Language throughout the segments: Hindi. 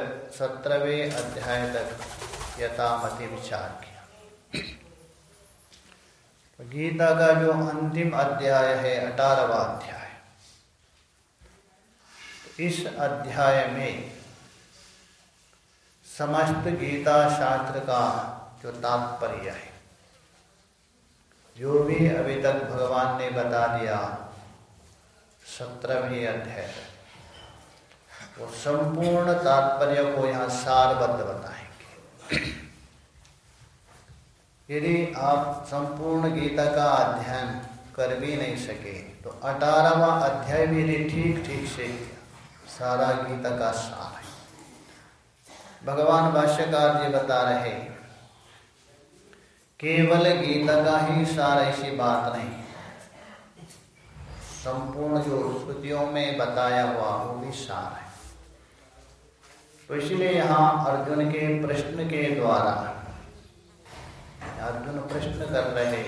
तक सत्रहवें अध्याय तक यथामति विचार किया। तो गीता का जो अंतिम अध्याय है, अठारहवा अध्याय तो इस अध्याय में समस्त गीता शास्त्र का जो तात्पर्य है, जो भी अभी तक भगवान ने बता दिया, सत्रहवीं अध्याय वो संपूर्ण तात्पर्य को यहाँ सारबद्ध बताएँगे। यदि आप संपूर्ण गीता का अध्ययन कर भी नहीं सके तो अठारहवा अध्याय भी यदि ठीक ठीक से सारा गीता का सार है। भगवान भाष्यकार जी बता रहे केवल गीता का ही सार ऐसी बात नहीं संपूर्ण जो स्तुतियों में बताया हुआ वो भी सार है। तो इसलिए यहाँ अर्जुन के प्रश्न के द्वारा, अर्जुन प्रश्न कर रहे,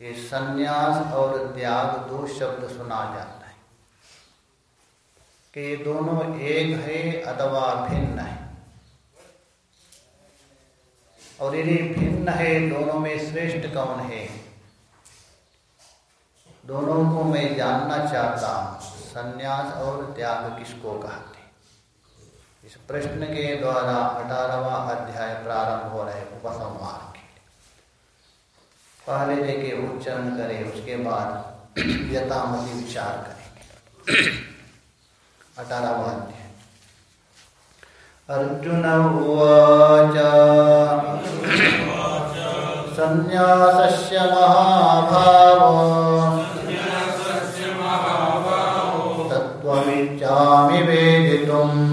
ये संन्यास और त्याग दो शब्द सुना जाता है। कि ये दोनों एक है अथवा भिन्न है। और यदि भिन्न है, दोनों में श्रेष्ठ कौन है? दोनों को मैं जानना चाहता हूँ, संन्यास और त्याग किसको कहते इस प्रश्न के द्वारा अठारहवा अध्याय प्रारंभ हो रहे उपसंहार के। पहले देखे उच्चारण करें, उसके बाद यथामति विचार करेंगे अठारहवा अध्याय। अर्जुन उवाच। संन्यासस्य महाभावो। तत्त्वमिच्छामि वेदितुम्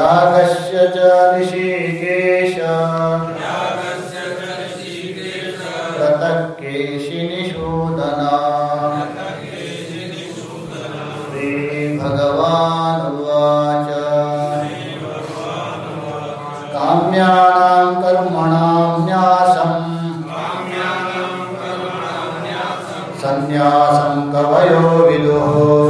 त्यागस्य च ऋषिकेश। प्रतक्केशि निषूदना श्रीभगवानुवाच। काम्यानां कर्मणां न्यासम्। सन्न्यासं कवयो विदुः।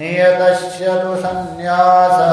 नियतस्य तु सन्न्यासः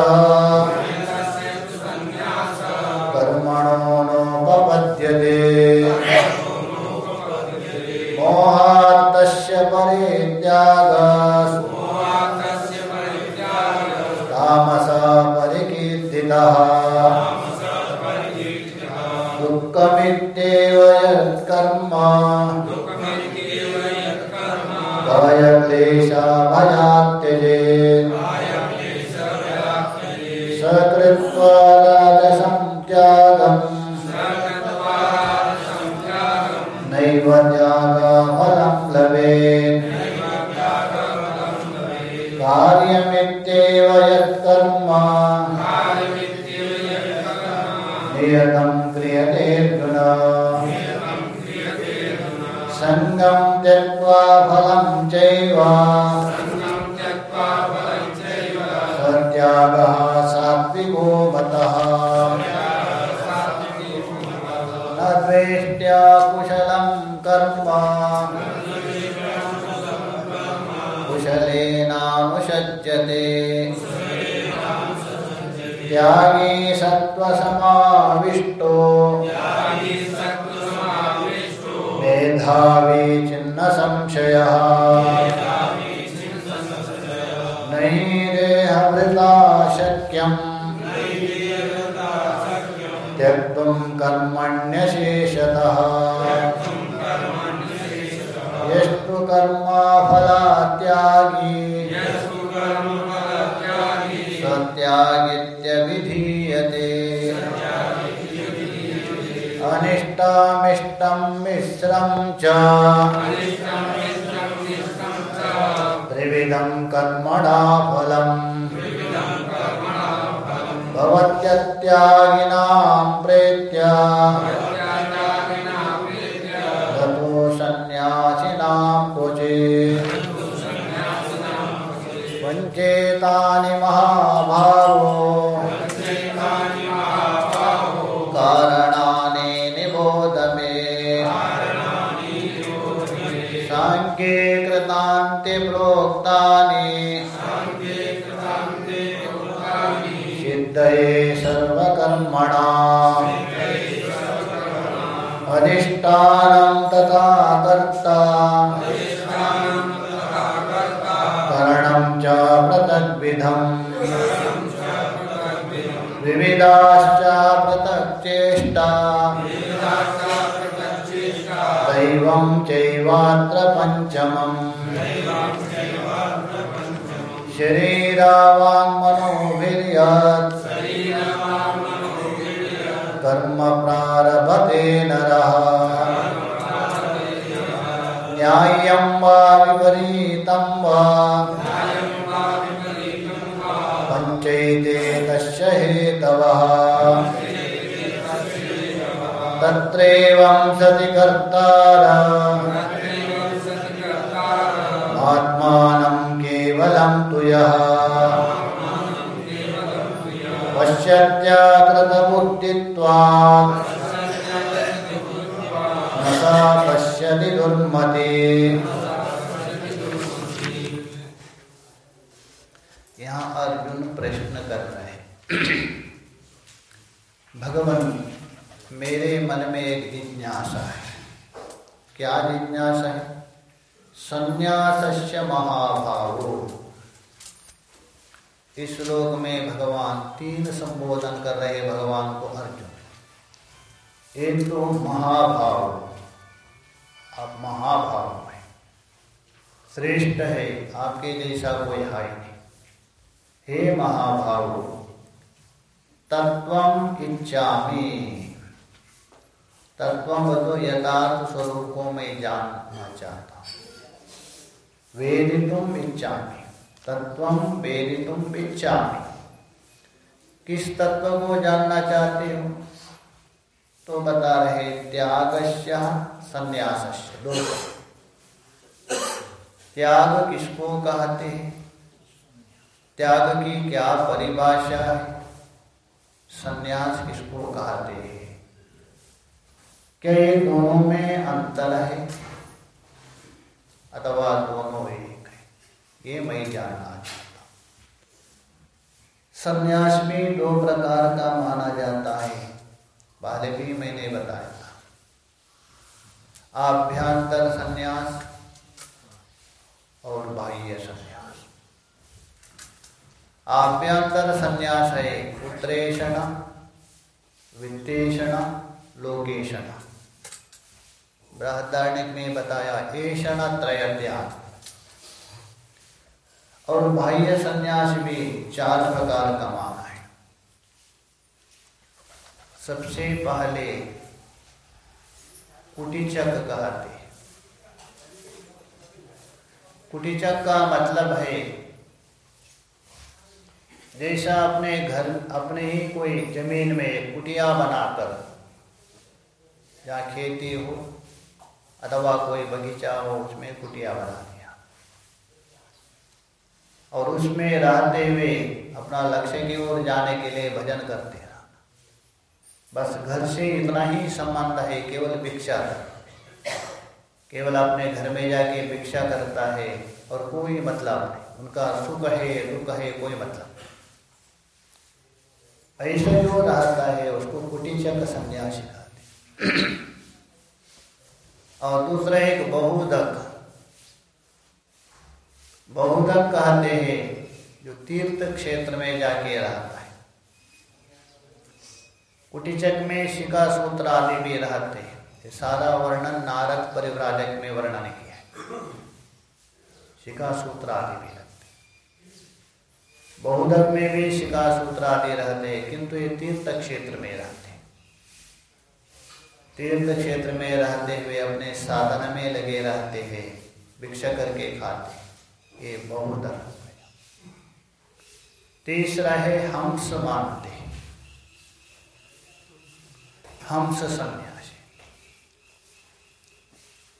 सति केवल केवलं तु यः। पश्यति दुर्मते यहाँ अर्जुन प्रश्न कर रहे हैं भगवान मेरे मन में एक जिज्ञासा है क्या जिज्ञासा है संन्यास्य महाभावो इस श्लोक में भगवान तीन संबोधन कर रहे भगवान को अर्जुन। एक तो महाभाव आप महाभाव में श्रेष्ठ है, आपके जैसा कोई है नहीं। हे महाभाव तत्व इच्छामी। तत्व तो यथार्थ स्वरूप को मैं जानना चाहता हूँ। वेदितुम इच्छामी। तत्व वेदितुम किस तत्व को जानना चाहते हो? तो बता रहे त्यागस्य संन्यास दो त्याग किसको कहते हैं? त्याग की क्या परिभाषा है? संन्यास किसको कहते हैं? क्या ये दोनों में अंतर है? अथवा दोनों एक है ये मैं जानना चाहता संन्यास भी दो प्रकार का माना जाता है। पहले भी मैंने बताया था। आभ्यंतर संन्यास और बाह्य संन्यास। आभ्यंतर संन्यास है उत्तरेषण वित्तेषण लोकेशन बृहदारण्य में बताया ऐषण त्रय और बाह्य संन्यास भी चार प्रकार का माना है। सबसे पहले कुटीचक कहते कुटीचक का मतलब है, जैसा अपने घर, अपने ही कोई ज़मीन में कुटिया बनाकर जहाँ खेती हो अथवा कोई बगीचा हो, उसमें कुटिया बना दिया और उसमें रहते हुए अपना लक्ष्य की ओर जाने के लिए भजन करते रहना। बस घर से इतना ही संबंध है, केवल भिक्षा केवल अपने घर में जाके भिक्षा करता है और कोई मतलब नहीं। उनका सुख है, दुख है, कोई मतलब ऐसा जो रहता है, उसको कुटीचक संन्यासी और दूसरा एक बहुदक। बहुदक कहते हैं, जो तीर्थ क्षेत्र में जाके रहता है। कुटिचक में शिका सूत्र आदि भी रहते हैं। ये सारा वर्णन नारद परिव्राजक में वर्णन किया है। शिका सूत्र आदि भी रहते बहुदक में भी शिका सूत्र आदि रहते हैं, किंतु ये तीर्थ क्षेत्र में रहते तीर्थ क्षेत्र में रहते हुए अपने साधन में लगे रहते हैं, भिक्षा करके खाते ये बहुत तीसरा है, हंस मानते हंस संन्यास।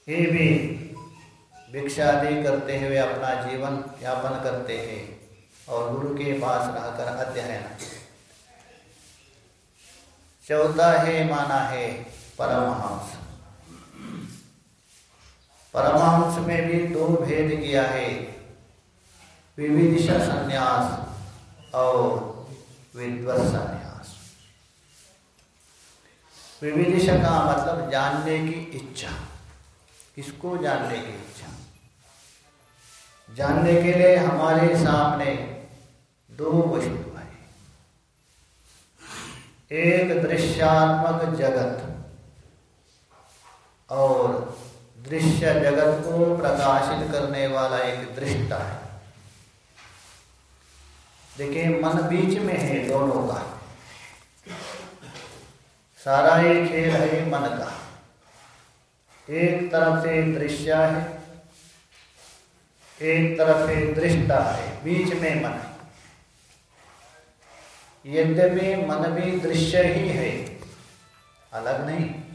ये भी भिक्षादि करते हुए अपना जीवन यापन करते हैं और गुरु के पास रहकर अध्ययन। चौथा है, माना है परमहंस। परमहंस में भी दो भेद किया है। विविदिशा संन्यास और विद्वत संन्यास। विविदिशा का मतलब जानने की इच्छा। किसको जानने की इच्छा? जानने के लिए हमारे सामने दो वस्तु एक दृश्यात्मक जगत। और दृश्य जगत को प्रकाशित करने वाला एक दृष्टा है। देखिए, मन बीच में है दोनों का। सारा ये खेल है मन का। एक तरफ़ से दृश्य है, एक तरफ़ से दृष्टा है, बीच में मन। यद्यपि मन भी दृश्य ही है, अलग नहीं।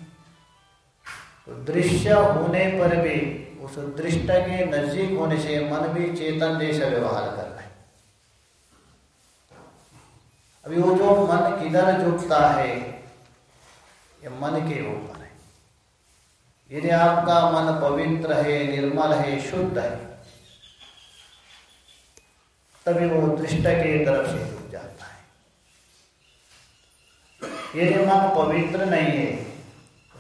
तो दृश्य होने पर भी, उस दृष्ट के नज़दीक होने से मन भी चेतन जैसा व्यवहार कर रहा है। अभी वो जो मन किधर झुकता है, ये मन के ऊपर है। यदि आपका मन पवित्र है, निर्मल है, शुद्ध है, तभी वो दृष्ट के तरफ़ से झुक जाता है। यदि मन पवित्र नहीं है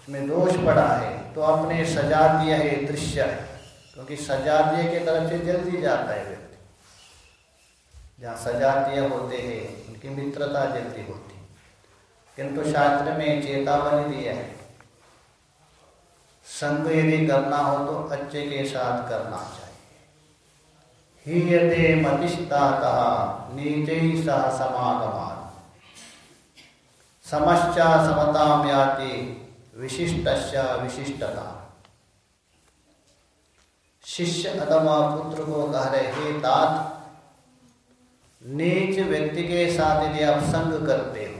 उसमें दोष पड़ा है तो आपने सजा दिया है दृश्य है क्योंकि सजा दिए के तरफ़ से जल्दी जाता है व्यक्ति। जहाँ सजा दिए होते हैं, उनकी मित्रता जल्दी होती। किंतु शास्त्र में चेतावनी दिया है, संग यदि करना हो तो अच्छे के साथ करना चाहिए। ही यदि मतिष्ठा कहा नीचे सह समागमान समस्या समता आती विशिष्ट विशिष्टता। शिष्य अथवा पुत्र को कह रहे हे तात, नीच व्यक्ति के साथ यदि आप संग करते हो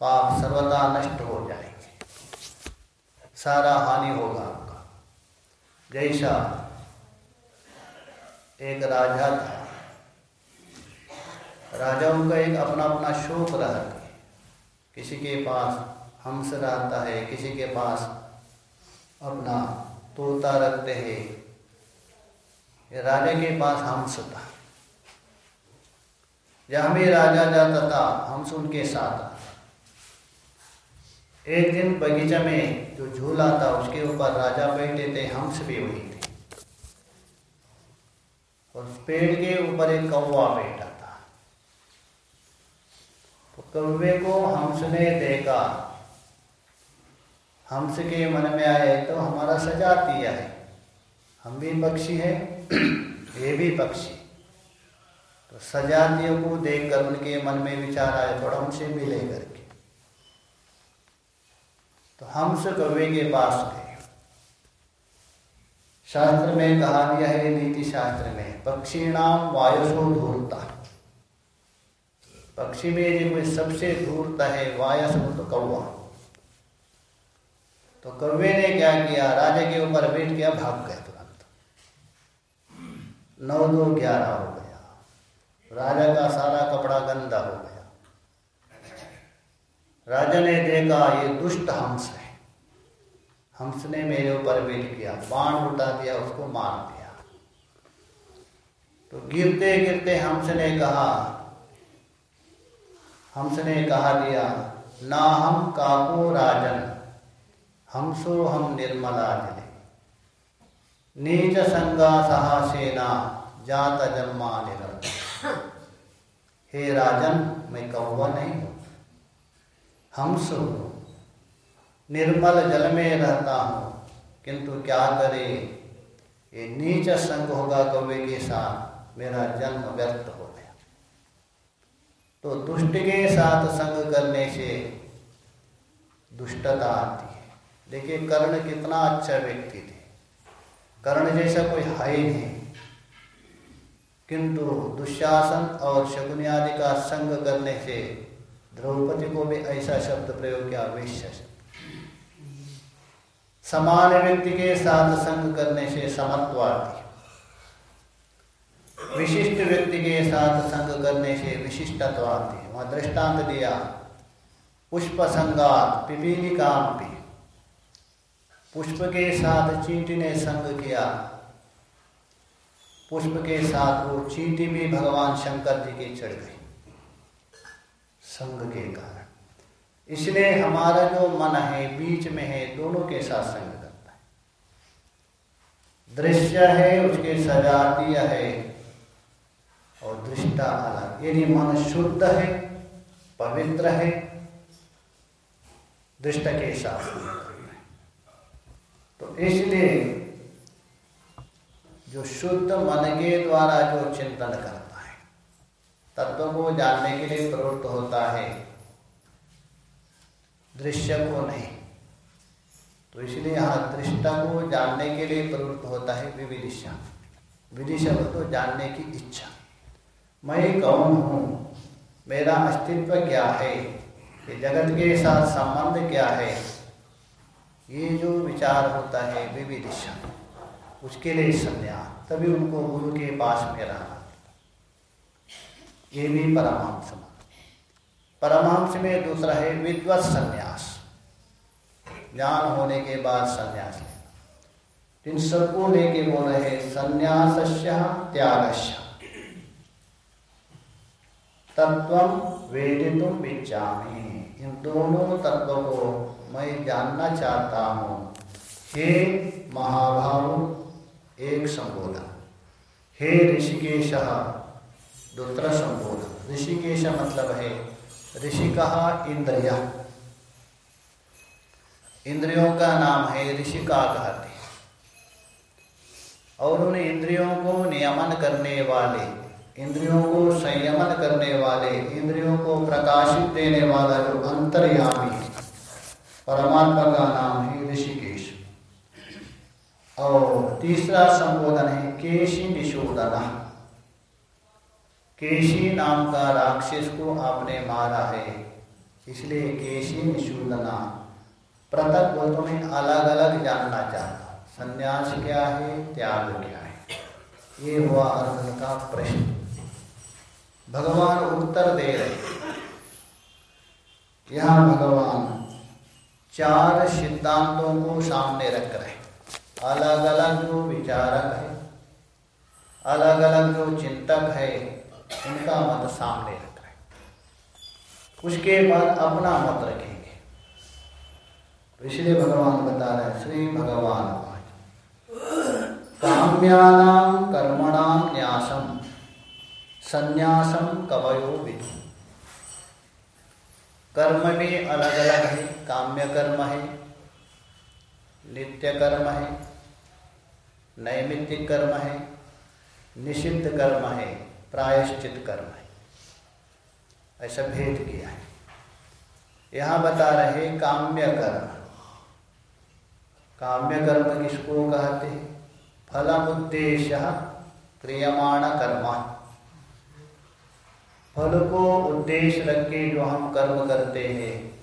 तो आप सर्वदा नष्ट हो जाएँगे। सारा हानि होगा आपका। जैसा एक राजा था, राजाओं का एक अपना अपना शोक रहता किसी के पास हंस रहता है, किसी के पास अपना तोता रखते हैं। राजा के पास हंस था। जहाँ भी राजा जाता था हंस उनके साथ एक दिन बगीचा में जो झूला था, उसके ऊपर राजा बैठे थे हंस भी वही थे। और पेड़ के ऊपर एक कौवा बैठा। कौवे को हंस ने देखा। हंस के मन में आए तो हमारा सजातीय है। हम भी पक्षी है, ये भी पक्षी। तो सजातियों को देखकर उनके मन में विचार आए थोड़ा हमसे मिले करके। तो हंस कौवे के पास गए। शास्त्र में कहा गया है, नीति शास्त्र में, पक्षी नाम वायुसो धूर्ता पक्षी में यदि कोई सबसे धूर्त है वाया हो तो कौवा। तो कौवे ने क्या किया? राजा के ऊपर बैठ गया भाग गया तुरंत। नौ दो ग्यारह हो गया। राजा का सारा कपड़ा गंदा हो गया। राजा ने देखा, ये दुष्ट हंस है। हंस ने मेरे ऊपर बैठ किया, बाण उठा दिया, उसको मार दिया। तो गिरते गिरते हंस ने कहा हंस ने कहा दिया ना हम काको राजन हमसो हम निर्मला जले। नीच संगा सहासेना जात जन्मा निरंतर हे राजन, मैं कौवा नहीं हूँ। हंस, निर्मल जल में रहता हूँ, किंतु क्या करे? ये नीच संग होगा कौवे के साथ, मेरा जन्म व्यर्थ तो दुष्ट के साथ संग करने से दुष्टता आती है। देखिए, कर्ण कितना अच्छा व्यक्ति थे। कर्ण जैसा कोई है ही नहीं। किंतु दुशासन और शकुनि आदि का संग करने से द्रौपदी को भी ऐसा शब्द प्रयोग किया वेश्य समान व्यक्ति के साथ संग करने से समत्व है। विशिष्ट व्यक्ति के साथ संग करने से विशिष्टत्व आती है वहाँ दृष्टांत दिया। पुष्प संगात पिपीली काम भी पुष्प के साथ चींटी ने संग किया। पुष्प के साथ वो चींटी भी भगवान शंकर जी की चढ़ गई संग के कारण। इसलिए हमारा जो मन है, बीच में है, दोनों के साथ संग करता है। दृश्य है, उसके सजातीय है। और दृष्टा अलग यदि मन शुद्ध है, पवित्र है, दृष्ट के साथ तो इसलिए जो शुद्ध मन के द्वारा जो चिंतन करता है, तत्व को जानने के लिए प्रवृत्त होता है, दृश्य को नहीं। तो इसलिए यहाँ दृष्टा को जानने के लिए प्रवृत्त होता है विविदिशा। विदिशा तो जानने की इच्छा। मैं कौन हूँ? मेरा अस्तित्व क्या है? ये जगत के साथ संबंध क्या है? ये जो विचार होता है विविदिशा उसके लिए संन्यास तभी उनको गुरु के पास में रहना। ये भी परमहंस परमांश में दूसरा है विद्वत संन्यास। ज्ञान होने के बाद संन्यास। लेना इन सबको लेके बोल रहे संन्यास त्यागश्य तत्व वेदितुम इच्छामी इन दोनों तत्वों को मैं जानना चाहता हूँ। हे महाभाव, एक संबोधन हे ऋषिकेश, दूसरा संबोधन ऋषिकेश मतलब है ऋषि कहा इंद्रिया। इंद्रियों का नाम है ऋषि का कहते और उन इंद्रियों को नियमन करने वाले इंद्रियों को संयमन करने वाले, इंद्रियों को प्रकाशित देने वाला जो अंतर्यामी परमात्मा का नाम है ऋषिकेश। और तीसरा संबोधन है केशी निशोधना केशी नाम का राक्षस को आपने मारा है, इसलिए केशी निशोधना पृथक बोलते में अलग अलग जानना चाहता। संन्यास क्या है, त्याग क्या है? ये हुआ अर्जुन का प्रश्न। भगवान उत्तर दे रहे यहाँ भगवान चार सिद्धांतों को सामने रख रहे अलग अलग जो विचारक है अलग अलग जो चिंतक है, उनका मत सामने रख रहे उसके बाद अपना मत रखेंगे। तो इसलिए भगवान बता रहे श्री भगवान काम्यानाम कर्मणाम न्यासम। संन्यासम कवयो विधि। कर्म भी अलग अलग है, काम्य कर्म है, नित्य कर्म है, नैमित्तिक कर्म है, निषिद्ध कर्म है, प्रायश्चित कर्म है। ऐसा भेद किया है। यहाँ बता रहे काम्य कर्म। काम्य कर्म किसको कहते हैं? फलम उद्देश्य क्रियमाण कर्म। फल को उद्देश्य रख के जो हम कर्म करते हैं,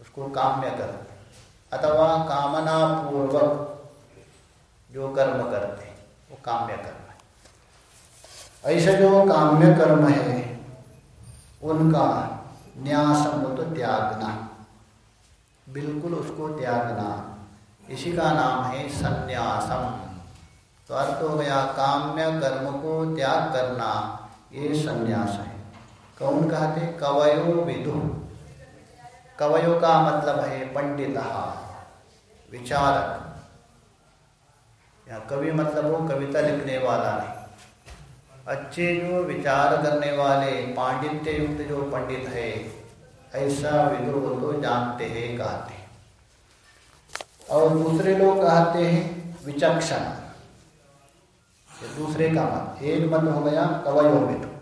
उसको काम्य कर्म। अथवा कामना पूर्वक जो कर्म करते हैं, वो काम्य कर्म है। ऐसे जो काम्य कर्म है, उनका न्यासम तो त्यागना। बिल्कुल उसको त्यागना। इसी का नाम है संन्यासम। तो अर्थ हो गया, काम्य कर्म को त्याग करना, ये संन्यास है। कौन कहते कवयो विदु। कवयो का मतलब है पंडित विचारक। या कवि मतलब वो कविता लिखने वाला नहीं। अच्छे जो विचार करने वाले पांडित्य युक्त जो पंडित है, ऐसा विदुर तो जानते हैं, कहते हैं। और दूसरे लोग कहते हैं, विचक्षण। दूसरे का मत, एक मत हो गया कवयो विदु।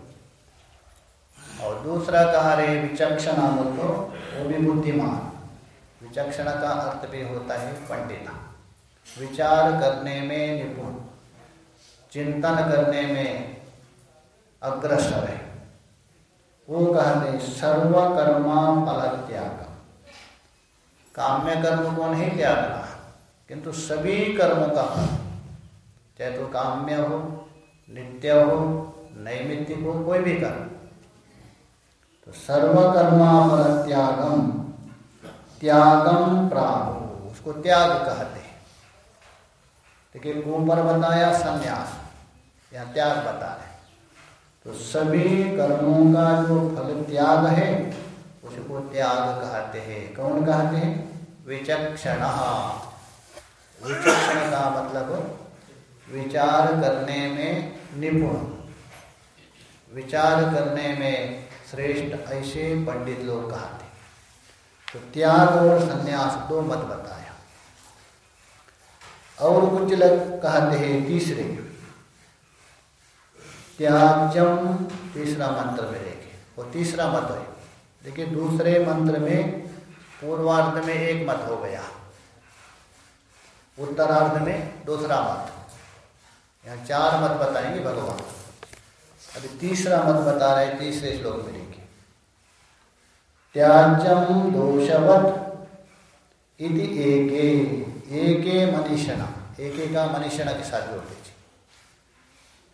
और दूसरा कहा रहे विचक्षण तो वो भी बुद्धिमान। विचक्षण का अर्थ भी होता है पंडित। विचार करने में निपुण, चिंतन करने में अग्रसर है। वो कहते सर्वकर्मा फल त्याग काम्य कर्म को नहीं त्यागना, किंतु सभी कर्म का फल। चाहे तो काम्य हो, नित्य हो, नैमित्तिक हो, कोई भी कर्म। तो सर्वकर्मा फल त्यागम त्यागम प्राहु उसको त्याग कहते हैं। देखिए ऊपर बताया, संन्यास, या त्याग बता रहे तो सभी कर्मों का जो फल त्याग है, उसको त्याग कहते हैं। कौन कहते हैं? विचक्षण। विचक्षण का मतलब विचार करने में निपुण। विचार करने में श्रेष्ठ ऐसे पंडित लोग कहते तो त्याग और संन्यास दो मत बताया। और कुछ लोग कहते हैं तीसरे। त्याज्यम तीसरा मंत्र में देखे वो तीसरा मत है। देखिए, दूसरे मंत्र में, पूर्वार्ध में एक मत हो गया। उत्तरार्ध में दूसरा मत। यहाँ चार मत बताएँगे भगवान। अभी तीसरा मत बता रहे तीसरे श्लोक में त्याज्यम दोषवत इति एके एके मनीषणा। एके का मनीषणा के साथ जोड़ दीजिए।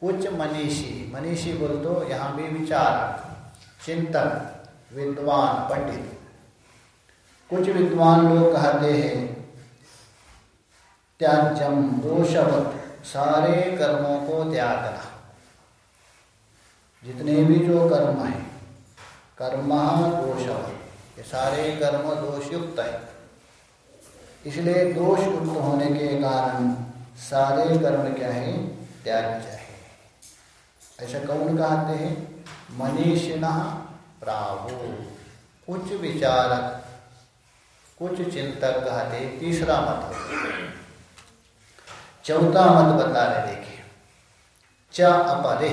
कुछ मनीषी मनीषी बोल दो, यहाँ भी विचार, चिंतन, विद्वान, पंडित। कुछ विद्वान लोग कहते हैं त्याज्यम दोषवत, सारे कर्मों को त्यागना जितने भी जो कर्म है कर्म दोष ये सारे कर्म दोषयुक्त है इसलिए दोष युक्त होने के कारण सारे कर्म क्या है? त्याज्य है ऐसा कौन कहते हैं? मनीषिण प्राहु कुछ विचारक, कुछ चिंतक कहते तीसरा मत चौथा मत बता रहे देखिए। च अपरे।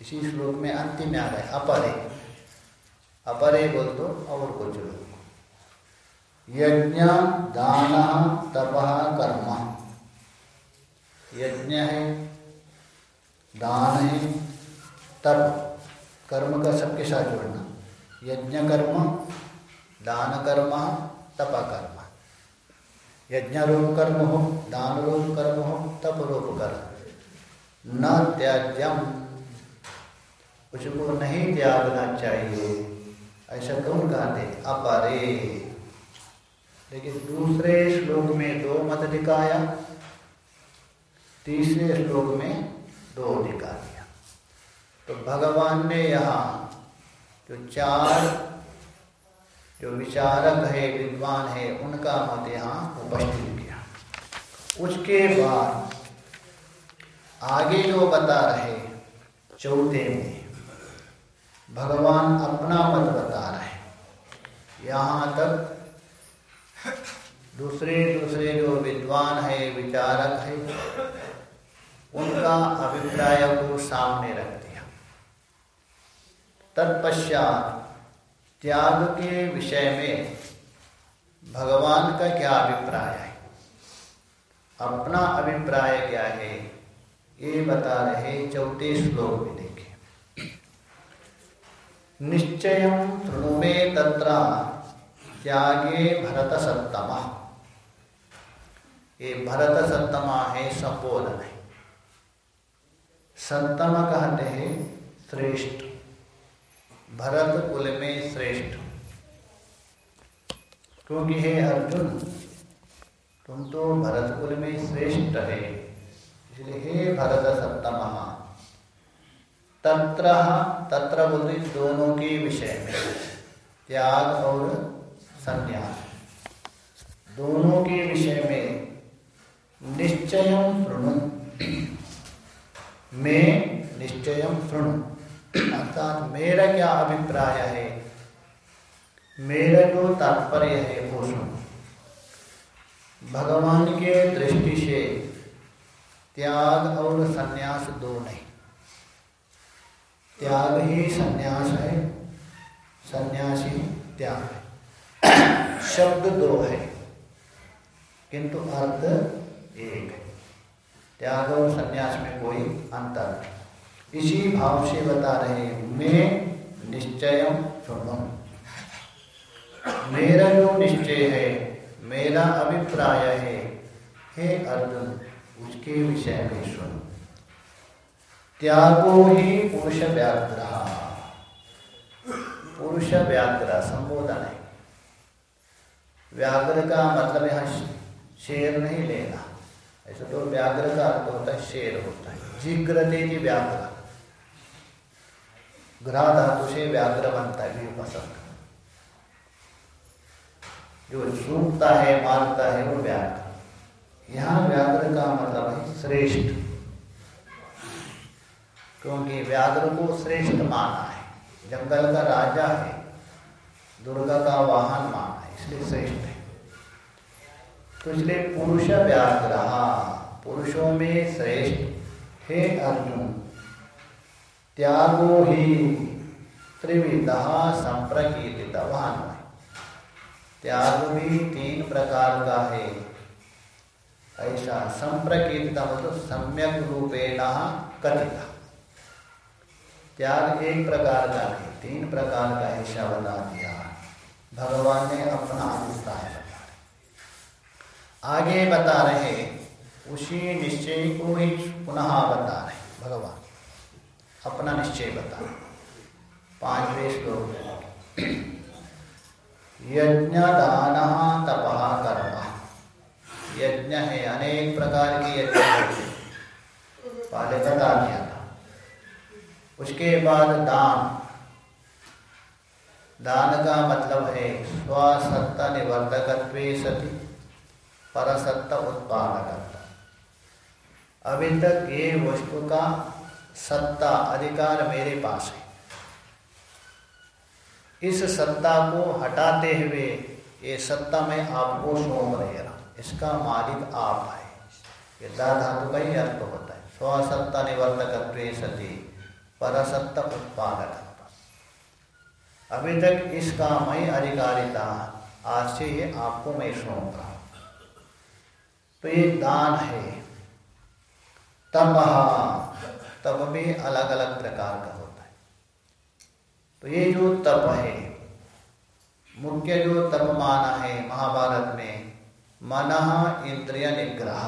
इसी श्लोक में अंतिम में आ गए अपरे। अपरे बोल दो और कुछ लोग यज्ञ, दान, तप, कर्म। यज्ञ है, दान है, तप। कर्म का सबके साथ जोड़ना। यज्ञ कर्म, दान कर्म, तप कर्म। यज्ञ रूप कर्म हो दान रूप कर्म हो, तप रूप कर्म। न त्याज्यम। उसको नहीं त्यागना चाहिए। ऐसा कौन कहते? अपरे। लेकिन दूसरे श्लोक में दो मत दिखाया। तीसरे श्लोक में दो दिखा दिया तो भगवान ने यहाँ जो चार, जो विचारक है, विद्वान है, उनका मत यहाँ उपस्थित किया। उसके बाद आगे जो बता रहे, चौथे में भगवान अपना मत बता रहे यहाँ तक दूसरे दूसरे जो विद्वान है, विचारक है, उनका अभिप्राय को सामने रख दिया। तत्पश्चात त्याग के विषय में भगवान का क्या अभिप्राय है? अपना अभिप्राय क्या है? ये बता रहे चौथे श्लोक में। निश्चय तृणुमे तत्र त्यागे भरत सत्तमा ये भरत सत्तमा है संबोधन है सत्तम कहते हैं श्रेष्ठ। भरत कुल में श्रेष्ठ। क्योंकि हे अर्जुन, तुम तो भरत कुल में श्रेष्ठ है। इसलिए हे भरत सप्तम तत्र तत्र बोलते दोनों के विषय में, त्याग और संन्यास। दोनों के विषय में निश्चय मैं निश्चय सुन अर्थात मेरा क्या अभिप्राय है? मेरा जो तात्पर्य है, वो सुन। भगवान के दृष्टि से त्याग और संन्यास दो नहीं। त्याग ही संन्यास है सन्यासी त्याग। है शब्द दो है, किंतु अर्थ एक है। त्याग और संन्यास में कोई अंतर नहीं। इसी भाव से बता रहे मैं निश्चय सुनो मेरा जो निश्चय है, मेरा अभिप्राय है, हे अर्जुन, उसके विषय में सुन। त्यागो ही पुरुष व्याग्र पुरुष व्याग्र संबोधन है। व्याग्र का मतलब यहाँ शेर नहीं लेना। ऐसे तो व्याघ्र का अर्थ होता है शेर होता है। जिग्रते जी व्याघ्र। ग्रह धातु से व्याघ्र बनता है व्यूपसर्ग जो सूखता है मारता है, वो व्याघ्र। यहाँ व्याघ्र का मतलब है श्रेष्ठ। क्योंकि व्याघ्र को श्रेष्ठ माना है। जंगल का राजा है, दुर्गा का वाहन माना है, इसलिए श्रेष्ठ है। तो इसलिए पुरुष व्याघ्र पुरुषों में श्रेष्ठ हे अर्जुन। त्यागो ही त्रिविधा संप्रकीर्तितवान त्याग भी तीन प्रकार का है। ऐसा संप्रकीर्तिता मतलब सम्यक रूपेण कथिता। त्याग एक प्रकार का नहीं तीन प्रकार का ऐसा बता दिया भगवान ने अपना अभिप्राय आगे बता रहे, उसी निश्चय को ही पुनः बता रहे, भगवान। अपना निश्चय बता। पाँचवें श्लोक यज्ञ दान तप कर्म। यज्ञ है, अनेक प्रकार के यज्ञ पहले बता दिया उसके बाद दान। दान का मतलब है स्वसत्ता निवर्तक सती, परसत्ता उत्पादक अभी तक ये वस्तु का सत्ता अधिकार मेरे पास है। इस सत्ता को हटाते हुए ये सत्ता में आपको सोम सौंप रहेगा इसका मालिक आप है। ये धातु का ही अर्थ होता है। स्वसत्ता निवर्तक सती। परसत्ता उत्पादक अभी तक इसका मैं अधिकारिता, आज से ये आपको मैं रहा तो ये दान है। तप तप भी अलग अलग प्रकार का होता है। तो ये जो तप है, मुख्य जो तप माना है महाभारत में, मन इंद्रिय निग्रह।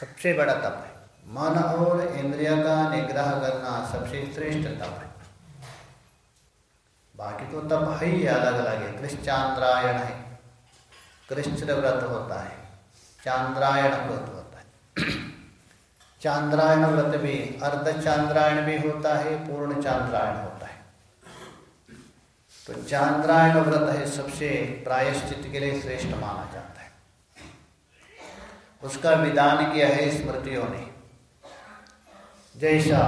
सबसे बड़ा तप है। मन और इंद्रिय का निग्रह करना सबसे श्रेष्ठ तप है। बाकी तो तप है ही अलग अलग है कृष्णांद्रायण है। कृष्ण व्रत होता है। चांद्रायण व्रत होता है। चांद्रायण व्रत भी अर्ध चांद्रायण भी होता है, पूर्ण चांद्रायण होता है। तो चांद्रायण व्रत है सबसे प्रायश्चित के लिए श्रेष्ठ माना जाता है। उसका विधान किया है स्मृतियों ने। जैसा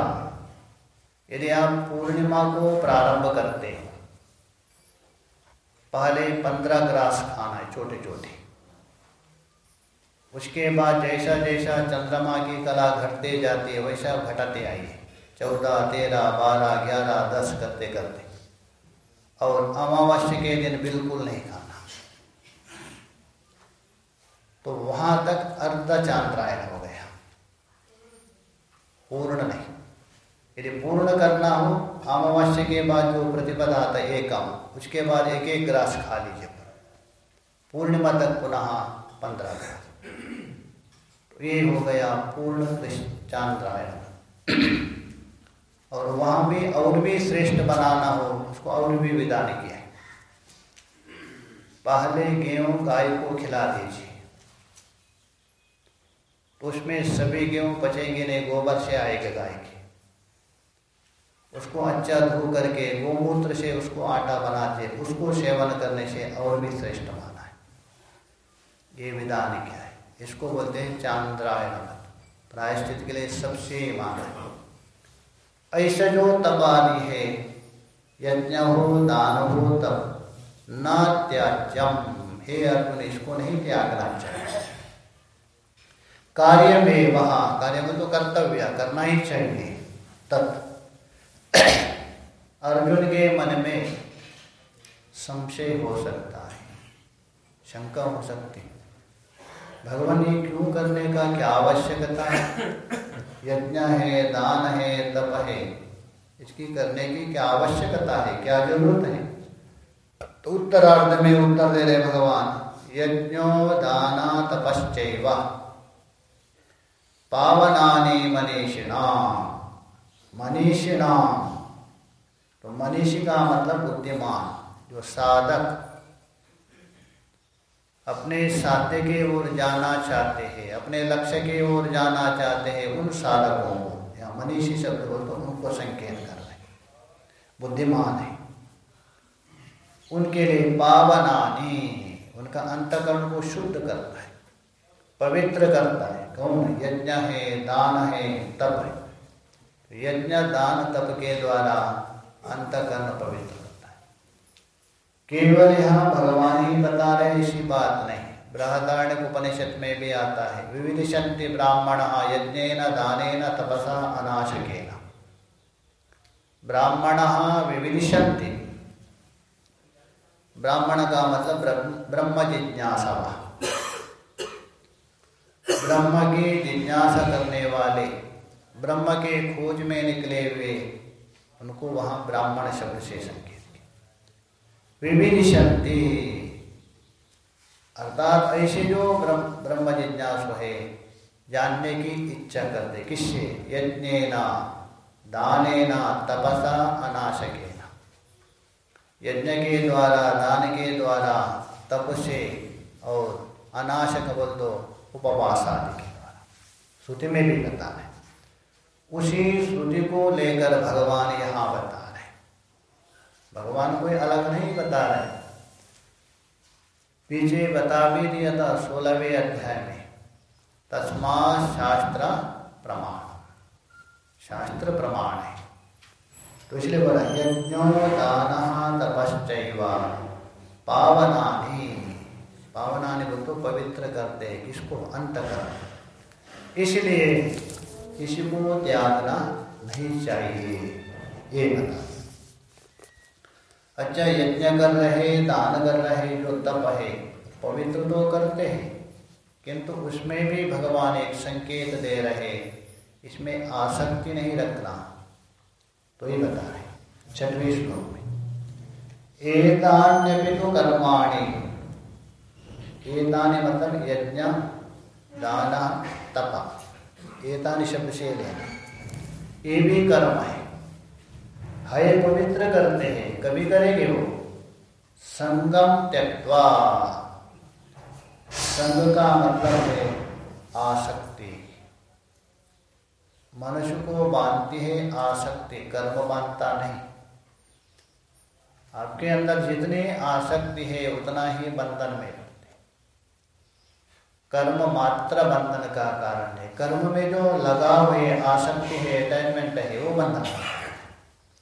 यदि आप पूर्णिमा को प्रारंभ करते हैं, पहले पंद्रह ग्रास खाना है छोटे छोटे उसके बाद जैसा जैसा चंद्रमा की कला घटते जाती है, वैसा घटाते आइए। चौदह, तेरह, बारह, ग्यारह, दस करते करते और अमावस्या के दिन बिल्कुल नहीं खाना। तो वहाँ तक अर्ध चांद्रायण हो गया। पूर्ण नहीं। यदि पूर्ण करना हो, अमावस्या के बाद जो प्रतिपदा आता है, एक कम, उसके बाद एक एक ग्रास खा लीजिए पूर्णिमा तक पुनः पंद्रह ग्रास। तो ये हो गया पूर्ण चांद्रायण और वहाँ भी और भी श्रेष्ठ बनाना हो, उसको और भी विधान किया पहले गेहूँ, गाय को खिला दीजिए। उसमें सभी गेहूँ पचेंगे नहीं, गोबर से आएगा गाय के। उसको अच्छा धो करके गोमूत्र से उसको आटा बनाते, उसको सेवन करने से और भी श्रेष्ठ माना है। ये विधान क्या है? इसको बोलते हैं चांद्रायण प्रायश्चित के लिए सबसे माना है। ऐसा जो तप है यज्ञ हो दान हो तप न त्याज्यम हे अर्जुन, इसको नहीं त्यागना चाहिए। कार्य में वहाँ कार्य में तो कर्तव्य, करना ही चाहिए। तत्। अर्जुन के मन में संशय हो सकता है, शंका हो सकती है। भगवान ये क्यों करने का क्या आवश्यकता है? यज्ञ है, दान है, तप है, इसकी करने की क्या आवश्यकता है, क्या ज़रूरत है? तो उत्तरार्ध में उत्तर दे रहे भगवान, यज्ञो दाना तपश्चैव। पावनानि मनीषिणा मनीषिणा तो मनीषी का मतलब बुद्धिमान, जो साधक। अपने साध्य की ओर जाना चाहते हैं, अपने लक्ष्य की ओर जाना चाहते हैं, उन साधकों को। या मनीषी शब्द हो तो उनको संकेत कर रहे बुद्धिमान है। उनके लिए पावनानी, उनका अंतकरण को शुद्ध करता है। पवित्र करता है। कौन यज्ञ है, दान है, तप है। तो यज्ञ, दान, तप के द्वारा अंतकरण पवित्र करता है। केवल यहाँ भगवान ही बता रहे इसी बात नहीं। बृहदारण्य उपनिषद में भी आता है विविधि ब्राह्मण यज्ञ दान तपसा, अनाशकेन। ब्राह्मण विविधिशंति ब्राह्मण का मतलब ब्रह्म जिज्ञासा ब्रह्म की जिज्ञासा करने वाले, ब्रह्म के खोज में निकले हुए, उनको वहाँ ब्राह्मण शब्द से संकेत विविधि अर्थात ऐसे जो ब्रह्म जिज्ञास है, जानने की इच्छा करते, किससे? यज्ञेना, दानेना, तपसा, अनाशकेना। यज्ञ के द्वारा, दान के द्वारा, तप से और अनाशक बोल दो उपवास आदि के द्वारा। श्रुति में भी बता है। उसी श्रुति को लेकर भगवान यहाँ बता रहे भगवान कोई अलग नहीं बता रहे पीछे बता भी दिया था सोलहवें अध्याय में तस्मा शास्त्र प्रमाण। शास्त्र प्रमाण है। तो इसलिए बोला यज्ञो दान तपश्चैव, पावनानि पावनानि बोल पवित्र करते हैं किसको अंत कर। इसलिए किसी को त्यागना नहीं चाहिए, ये बता अच्छा यज्ञ कर रहे, दान कर रहे जो तप है, पवित्र तो करते हैं, किंतु उसमें भी भगवान एक संकेत दे रहे, इसमें आसक्ति नहीं रखना। तो ये बता रहे छठवीं श्लोक में। तो कर्माणी एतानि मतलब यज्ञ, दान, तप। एतानि शब्द से लेना ये भी कर्म है। है पवित्र करते हैं। कभी करेंगे वो? संगम त्यक्वा संग का मतलब है आसक्ति। मनुष्य को बांधती है आसक्ति। कर्म बांधता नहीं। आपके अंदर जितनी आसक्ति है, उतना ही बंधन में। कर्म मात्र बंधन का कारण है। कर्म में जो लगाव है, आसक्ति है, अटैचमेंट है, वो बंधन है।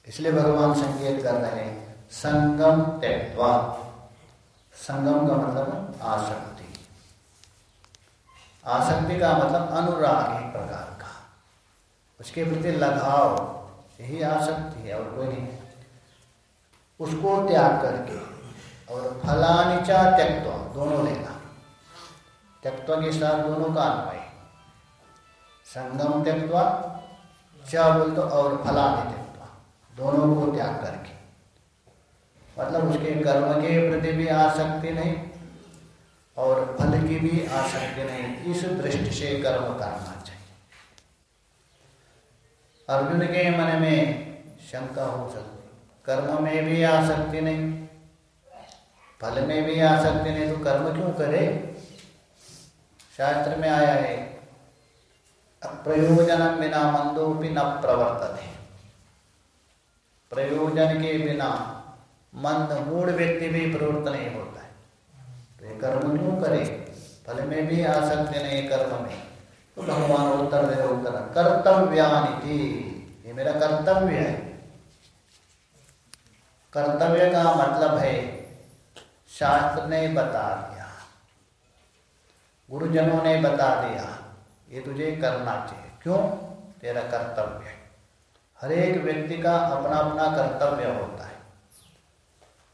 इसलिए भगवान संकेत कर रहे हैं, संगम त्यक्वा संगम का मतलब आसक्ति। आसक्ति का मतलब अनुराग एक प्रकार का। उसके प्रति लगाव, यही आसक्ति है और कोई नहीं। उसको त्याग करके और फलानिचा त्यक्त्व, दोनों लेना। त्यक्त्व के साथ दोनों का अन्वय संगम त्यक्त्वा चा बोल तो और फलानि त्यक्त्वा। दोनों को त्याग करके। मतलब उसके कर्म के प्रति भी आसक्ति नहीं, और फल की भी आसक्ति नहीं। इस दृष्टि से कर्म करना चाहिए। अर्जुन के मन में शंका हो सकती कर्म में भी आसक्ति नहीं, फल में भी आसक्ति नहीं तो कर्म क्यों करे? शास्त्र में आया है प्रयोजन बिना मंदोपि न प्रवर्तते। प्रयोजन के बिना मंद मूड व्यक्ति भी प्रवृत्त नहीं होता है। तो कर्म क्यों करे? फल में भी आसक्ति नहीं कर्म में। तो भगवान उत्तर दे उत्तर कर्तव्यानिति। ये मेरा कर्तव्य है। कर्तव्य का मतलब है शास्त्र ने बता दिया। गुरुजनों ने बता दिया, ये तुझे करना चाहिए। क्यों? तेरा कर्तव्य है। हर एक व्यक्ति का अपना अपना कर्तव्य होता है।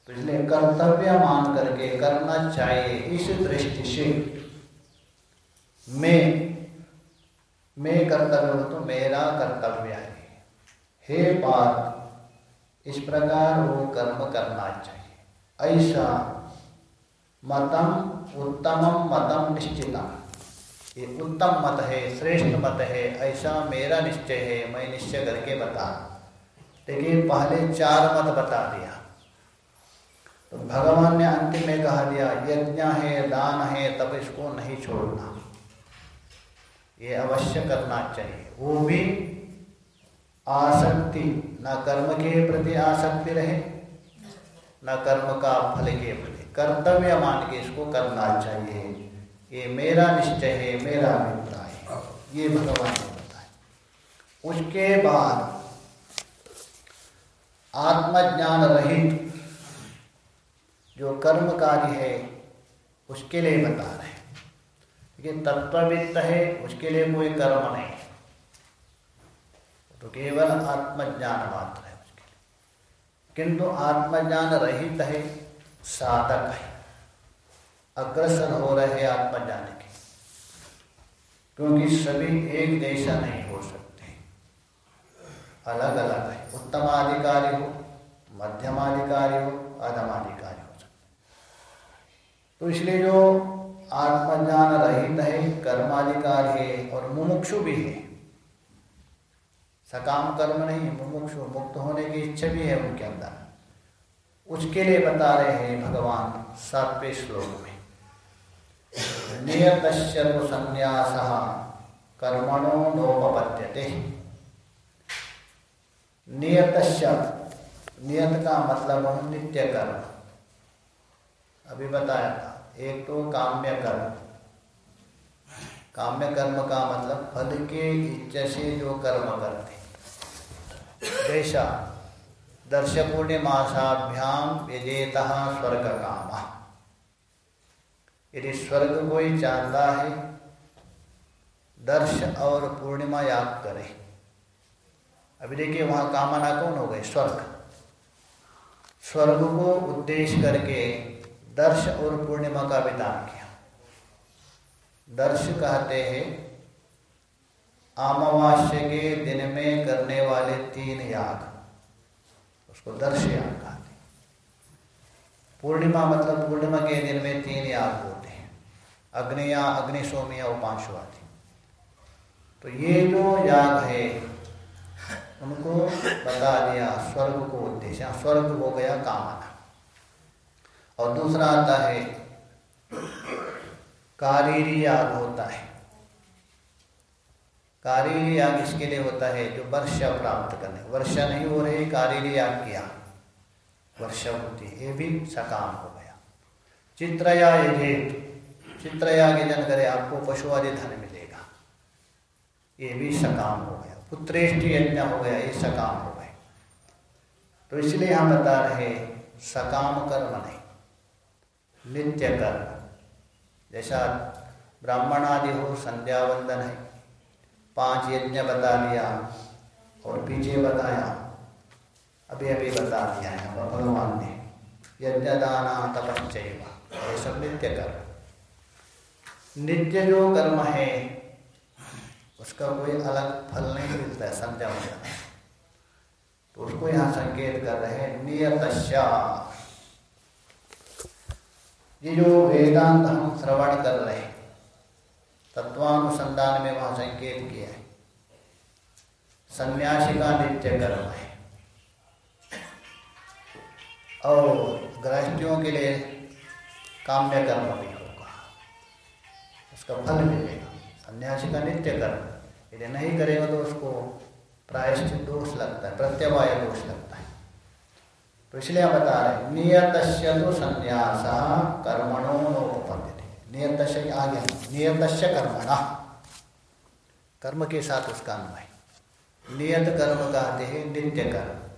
तो इसलिए कर्तव्य मान करके करना चाहिए इस दृष्टि से। मैं मैं कर्तव्य हो तो मेरा कर्तव्य है। हे पार्थ इस प्रकार वो कर्म करना चाहिए। ऐसा मतम उत्तम मतम निश्चिता ये उत्तम मत है, श्रेष्ठ मत है, ऐसा मेरा निश्चय है, मैं निश्चय करके बता। लेकिन पहले चार मत बता दिया। तो भगवान ने अंतिम में कहा दिया, यज्ञ है, दान है, तब इसको नहीं छोड़ना। ये अवश्य करना चाहिए। वो भी आसक्ति, न कर्म के प्रति आसक्ति रहे, न कर्म का फल के प्रति। कर्तव्य मान के इसको करना चाहिए। ये मेरा निश्चय है मेरा अभिप्राय है। ये भगवान ने बताया। उसके बाद आत्मज्ञान रहित जो कर्म कार्य है उसके लिए बता रहे हैं। लेकिन तत्ववित्त है उसके लिए कोई कर्म नहीं तो केवल आत्मज्ञान मात्र है उसके लिए। किंतु आत्मज्ञान रहित है साधक है। अग्रसर हो रहे आत्मज्ञान के। क्योंकि सभी एक जैसा नहीं हो सकते। अलग अलग है। उत्तम अधिकारी हो मध्यमाधिकारी हो अधमाधिकारी तो इसलिए जो आत्मज्ञान रहित है, कर्माधिकार है और मुमुक्षु भी है, सकाम कर्म नहीं है मुमुक्षु मुक्त होने की इच्छा भी है उनके अंदर। उसके लिए बता रहे हैं भगवान सातवें श्लोक में। नियत संन्यास कर्मणो नोपपद्यते। नियत नियत का मतलब नित्य कर्म। अभी बताया था, एक तो काम्य कर्म। काम्य कर्म का मतलब फल के इच्छा से जो कर्म करते जैसा दर्श पूर्णिमासाभ्याम विजेता स्वर्ग काम यदि स्वर्ग कोई चाहता है, दर्श और पूर्णिमा याद करे। अभी देखिए वहाँ कामना कौन हो गई? स्वर्ग। स्वर्ग को उद्देश्य करके दर्श और पूर्णिमा का विधान किया। दर्श कहते हैं, अमावास्य के दिन में करने वाले तीन याग। उसको दर्श याग कहते पूर्णिमा मतलब पूर्णिमा के दिन में तीन याग होते हैं। अग्निया अग्नि सोमिया उपांशु आदि। तो ये जो याग है। उनको बता दिया स्वर्ग को उद्देश्य। स्वर्ग हो गया कामना। और दूसरा आता है, कारीरी याग होता है। कारीरी याग इसके लिए होता है, जो वर्षा प्राप्त करने। वर्षा नहीं हो रही कारीरी याग किया वर्षा होती है, ये भी सकाम हो गया। चित्रया यजे चित्रया जन करे आपको पशु आदि धन मिलेगा। ये भी सकाम हो गया। पुत्रेष्ठ यज्ञ हो गया, ये सकाम हो गए तो इसलिए हम बता रहे सकाम कर्म नहीं, नित्य कर्म। जैसा ब्राह्मण आदि हो संध्या वंदन है पाँच यज्ञ बता दिया और पीछे बताया। अभी अभी बता दिया है भगवान ने। यज्ञ दाना तपश्चैव। ये सब नित्य कर्म। नित्य जो कर्म है, उसका कोई अलग फल नहीं मिलता है संध्या वंदन तो उसको यहाँ संकेत कर रहे हैं नियत ये जो वेदांत हम श्रवण कर रहे हैं तत्वानुसंधान में वहाँ संकेत किया है। सन्यासी का नित्य कर्म है। और गृहस्थियों के लिए काम्य कर्म भी होगा। उसका फल मिलेगा। सन्यासी का नित्य कर्म। यदि नहीं करेगा तो उसको प्रायश्चित दोष लगता है, प्रत्यवाय दोष लगता है। तो इसलिए बता रहे नियत तो संन्यास कर्मणों कर्मणो नोपपद्य नियत आगे। नियत कर्मणा। कर्म के साथ उसका अन्वय। नियत कर्म कहते हैं नित्य कर्म।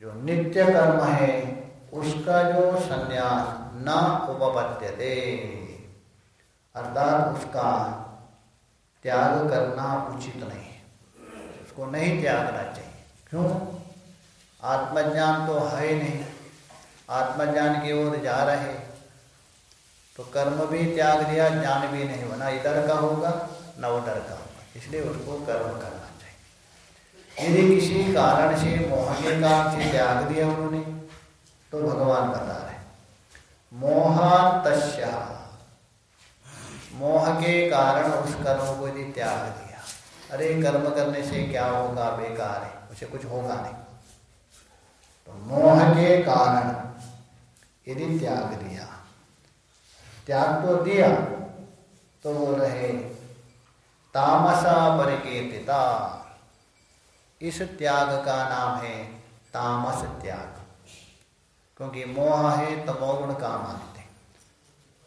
जो नित्य कर्म है, उसका जो संन्यास न उपपद्यते। अर्थात उसका त्याग करना उचित नहीं उसको नहीं त्यागना चाहिए। क्यों? आत्मज्ञान तो है नहीं। आत्मज्ञान की ओर जा रहे तो कर्म भी त्याग दिया, ज्ञान भी नहीं बना इधर का होगा, न उधर का होगा। इसलिए उसको कर्म करना चाहिए। यदि किसी कारण से, मोह के कारण से त्याग दिया उन्होंने तो भगवान बता रहे मोहान तस्या। मोह के कारण उस कर्म को यदि त्याग दिया, अरे कर्म करने से क्या होगा, बेकार है, उसे कुछ होगा नहीं। तो मोह के कारण यदि त्याग दिया त्याग तो दिया तो वो रहे, तामसा परिकेतिता। इस त्याग का नाम है तामस त्याग। क्योंकि मोह है तमोगुण का मानते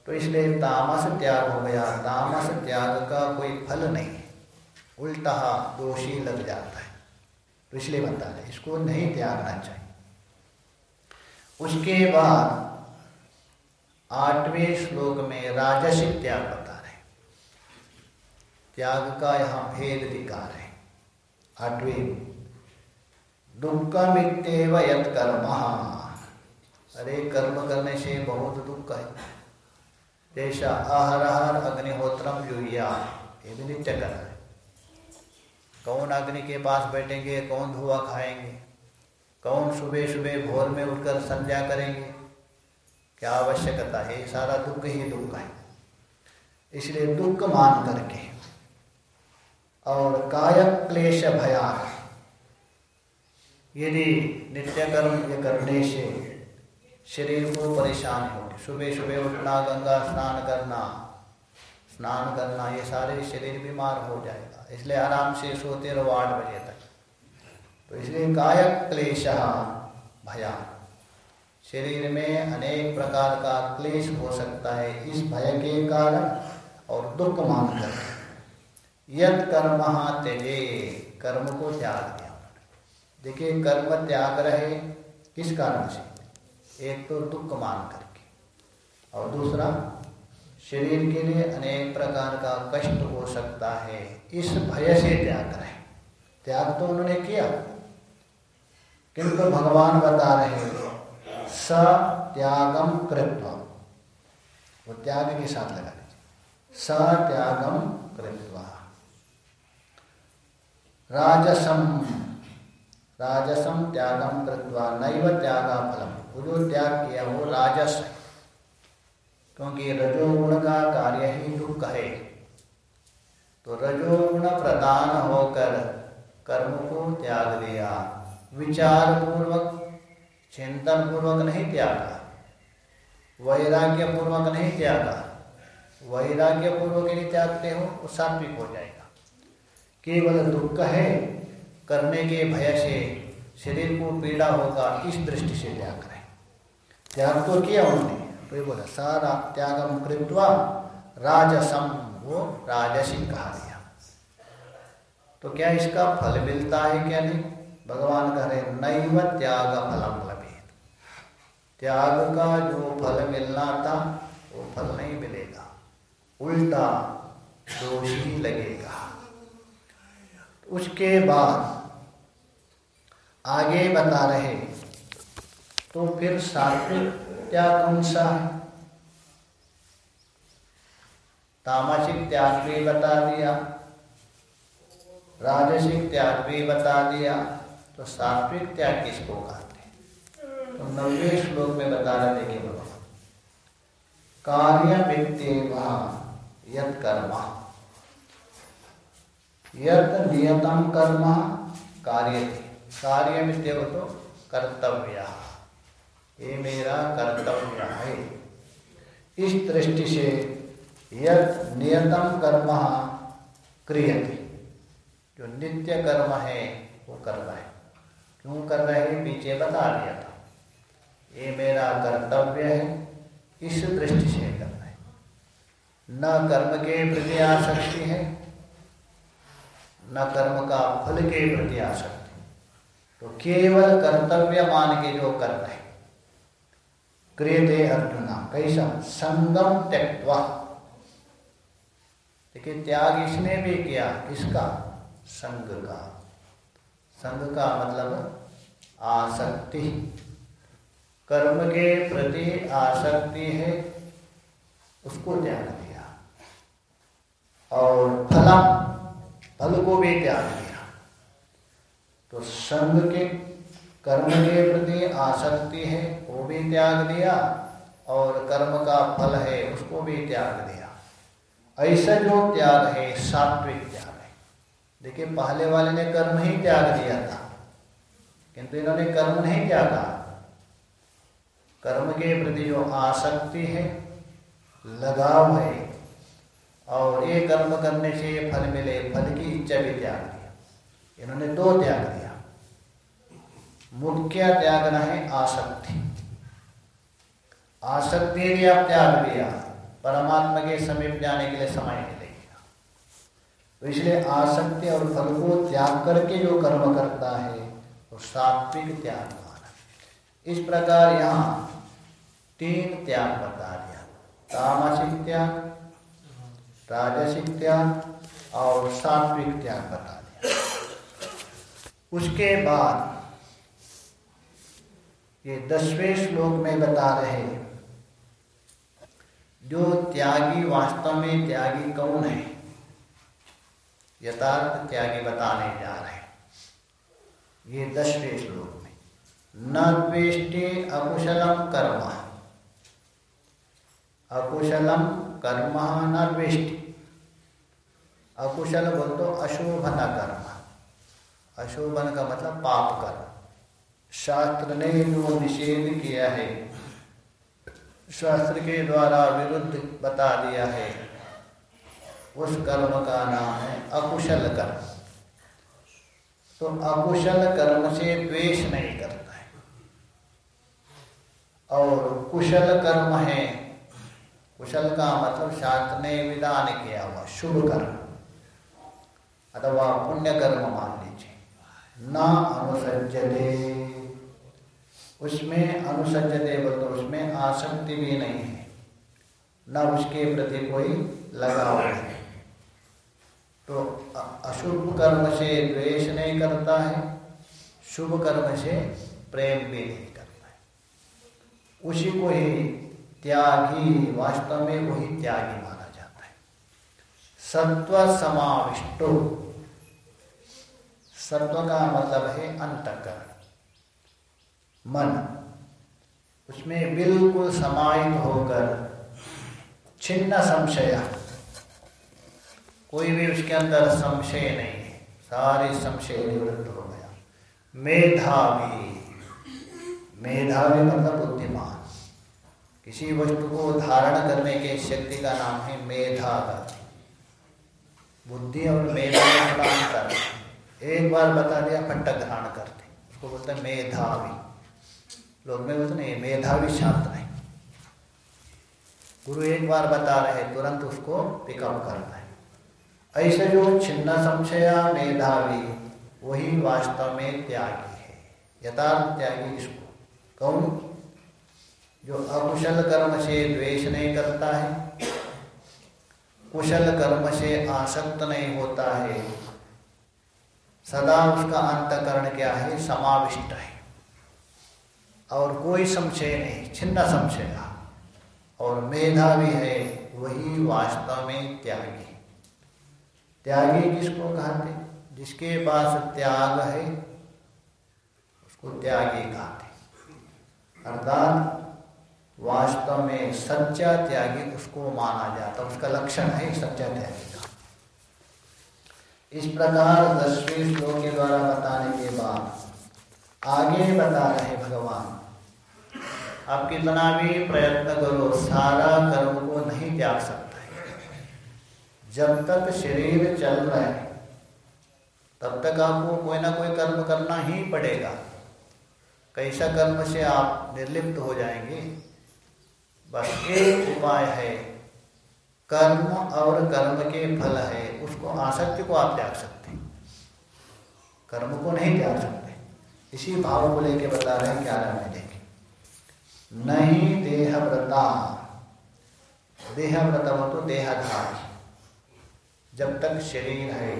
तो इसलिए तामस त्याग हो गया। तामस त्याग का कोई फल नहीं है। उल्टा दोषी लग जाता है। तो इसलिए बता रहे इसको नहीं त्यागना चाहिए। उसके बाद आठवें श्लोक में राजसिक त्याग बता रहे त्याग का यहाँ भेद दिखा रहे आठवें दुखमित्यव यत कर्म। अरे, कर्म करने से बहुत दुख है। जैसा आहर अग्निहोत्रम युया ये भी नित्य कर्म है। कौन अग्नि के पास बैठेंगे, कौन धुआँ खाएँगे, कौन सुबह सुबह भोर में उठकर संध्या करेंगे क्या आवश्यकता है सारा दुख ही दुख है। इसलिए दुख मान करके और काय क्लेश भया यदि नित्य कर्म ये करने से शरीर को परेशान हो, सुबह सुबह उठना, गंगा स्नान करना स्नान करना, ये सारे शरीर बीमार हो जाएगा। इसलिए आराम से सोते रहो आठ बजे तक। तो इसलिए काय क्लेश भया शरीर में अनेक प्रकार का क्लेश हो सकता है, इस भय के कारण और दुख मानकर। यद कर्म त्यजे कर्म को त्याग दिया। देखिए, कर्म त्याग रहे किस कारण से? एक तो दुख मान करके। और दूसरा, शरीर के लिए अनेक प्रकार का कष्ट हो सकता है, इस भय से त्याग रहे। त्याग तो उन्होंने किया, किंतु भगवान बता रहे हैं स त्यागम कृत्व। वो त्याग के साथ लगा लीजिए स त्यागम कृत्वा। राजसम राजसम त्यागम कृत्वा, नैव त्यागा फलम वो जो त्याग किया, वो राजस क्योंकि रजोगुण का कार्य ही दुख है। तो रजोगुण प्रदान होकर कर्म को त्याग दिया। विचार पूर्वक चिंतन पूर्वक नहीं त्यागा। वैराग्य पूर्वक नहीं त्यागा। वैराग्य पूर्वक यदि त्यागते हो तो सात्विक हो जाएगा। केवल दुख है, करने के भय से शरीर को पीड़ा होगा, इस दृष्टि से त्याग करें त्याग तो किया उन्होंने। तो ये बोला, सारा त्यागम कृत्वा राजसम वो राजसी कहा दिया। तो क्या इसका फल मिलता है क्या नहीं? भगवान कह रहे, नैव त्याग फलम त्याग का जो फल मिलना था, वो फल नहीं मिलेगा। उल्टा दोष लगेगा। उसके बाद आगे बता रहे तो फिर सात्विक त्याग कौन सा है? तामसिक त्याग भी बता दिया, राजसिक त्याग भी बता दिया तो सात्विक त्याग किसको कहते तो नब्बे श्लोक में बता रहे देखिए भगवान कार्य व्यक्ति यत कर्म। यत नियतम कर्म कार्य। कार्य में तो कर्तव्य। ये मेरा कर्तव्य है। इस दृष्टि से यद नियतम कर्म क्रियते। जो नित्य कर्म है, वो कर रहा है। क्यों कर रहे हैं? पीछे बता दिया था। ये मेरा कर्तव्य है इस दृष्टि से करना है। न कर्म के प्रति आसक्ति है, न कर्म का फल के प्रति आसक्ति तो केवल कर्तव्य मान के जो कर रहे क्रियते अर्जुना, कैसा? संगम त्यक्वा देखिए, त्याग इसने भी किया, इसका संग का। संग का मतलब आसक्ति। कर्म के प्रति आसक्ति है, उसको त्याग दिया। और फलम फल को भी त्याग दिया। तो संग के, कर्म के प्रति आसक्ति है, वो भी त्याग दिया, और कर्म का फल है, उसको भी त्याग दिया। ऐसा जो त्याग है, सात्विक त्याग है। देखिए, पहले वाले ने कर्म ही त्याग दिया था, किंतु इन्होंने कर्म नहीं त्यागा। कर्म के प्रति जो आसक्ति है, लगाव है, और ये कर्म करने से फल मिले, फल की इच्छा भी त्याग दिया इन्होंने दो त्याग दिया। मुख्य त्यागना है आसक्ति। आसक्ति यदि आप त्याग दिया, परमात्मा के समीप जाने के लिए समय नहीं लगेगा तो इसलिए आसक्ति और फल को त्याग करके जो कर्म करता है, वो तो सात्विक त्याग। इस प्रकार यहाँ तीन त्याग बता दिया तामसिक त्याग, राजसिक त्याग और सात्विक त्याग बता दिया उसके बाद ये दसवें श्लोक में बता रहे जो त्यागी वास्तव में त्यागी कौन है? यथार्थ त्यागी बताने जा रहे ये दसवें श्लोक। न द्वेष्टि अकुशलम कर्म। अकुशलम कर्म न अकुशल बोल तो अशोभन कर्म। अशोभन का मतलब पाप कर्म। शास्त्र ने जो निषेध किया है, शास्त्र के द्वारा विरुद्ध बता दिया है, उस कर्म का नाम है अकुशल कर्म। तो अकुशल कर्म से द्वेष नहीं करता। और कुशल कर्म है। कुशल का मतलब शास्त्र ने विधान किया हुआ, शुभ कर्म। अथवा पुण्य कर्म मान लीजिए। न अनुसजते उसमें अनुसज देव तो उसमें आसक्ति भी नहीं है। न उसके प्रति कोई लगाव है। तो अशुभ कर्म से द्वेष नहीं करता है, शुभ कर्म से प्रेम भी नहीं। उसी को ही त्यागी, वास्तव में वही त्यागी माना जाता है। सत्व समाविष्टो सत्व का मतलब है अंतकरण। मन। उसमें बिल्कुल समाहित होकर छिन्न संशय। कोई भी उसके अंदर संशय नहीं है। सारे संशय निवृत्त हो गया। मेधावी। मेधावी मतलब बुद्धिमान। किसी वस्तु को धारण करने के शक्ति का नाम है मेधा बुद्धि और मेधा का अंतर एक बार बता दिया फट्टा ग्रहण करते। उसको बोलते हैं मेधावी। लोग में बोलते नहीं मेधावी छात्र है। गुरु एक बार बता रहे तुरंत उसको पिकअप करना है। ऐसे जो छिन्न संशया मेधावी, वही वास्तव में त्यागी है। यथार्थ त्यागी इसको कौन? जो अकुशल कर्म से द्वेष नहीं करता है, कुशल कर्म से आसक्त नहीं होता है, सदा उसका अंतकरण क्या है? समाविष्ट है। और कोई संशय नहीं, छिन्न संशय का। और मेधावी है, वही वास्तव में त्यागी। त्यागी किसको कहते? जिसके पास त्याग है, उसको त्यागी कहते। अर्थात वास्तव में सच्चा त्यागी उसको माना जाता उसका लक्षण है सच्चा त्यागी का। इस प्रकार दसवें श्लोक के द्वारा बताने के बाद आगे बता रहे भगवान, आप कितना भी प्रयत्न करो, सारा कर्म को नहीं त्याग सकता। है जब तक शरीर चल रहा है तब तक आपको कोई ना कोई कर्म करना ही पड़ेगा। कैसा कर्म से आप निर्लिप्त हो जाएँगे। बस एक उपाय है। कर्म और कर्म के फल है, उसको आसक्ति को आप त्याग सकते हैं। कर्म को नहीं त्याग सकते। इसी भाव को लेके बता रहे हैं क्या में देखें। नहीं देहव्रता। देहव्रत हो तो देहाधार। जब तक शरीर है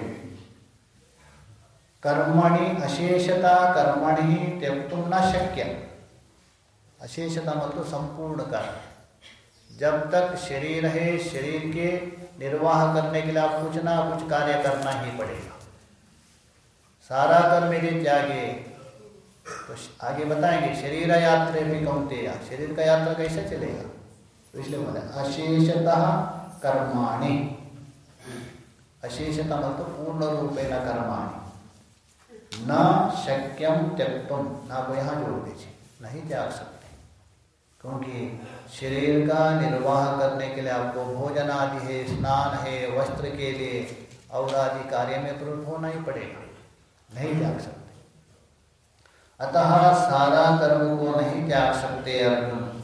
कर्मणि अशेषता कर्मणि त्यक्तुम न शक्य अशेषता मतलब संपूर्ण कर्म। जब तक शरीर है, शरीर के निर्वाह करने के लिए आप कुछ ना कुछ कार्य करना ही पड़ेगा। सारा कर्म यदि त्यागे तो आगे बताएँगे, शरीर यात्रा भी कौनते शरीर का यात्रा कैसे चलेगा? तो इसलिए बोले, अशेषतः कर्माणी। अशेषता मतलब पूर्ण रूपेण कर्माणी। न शक्यम त्यक्तुम ना को यहाँ जोड़ दीजिए। नहीं त्याग सकते। क्योंकि शरीर का निर्वाह करने के लिए आपको भोजन आदि है, स्नान है, वस्त्र के लिए और आदि कार्य में प्रवृत्त होना ही पड़ेगा। नहीं त्याग सकते। अतः सारा कर्म को नहीं त्याग सकते अर्जुन।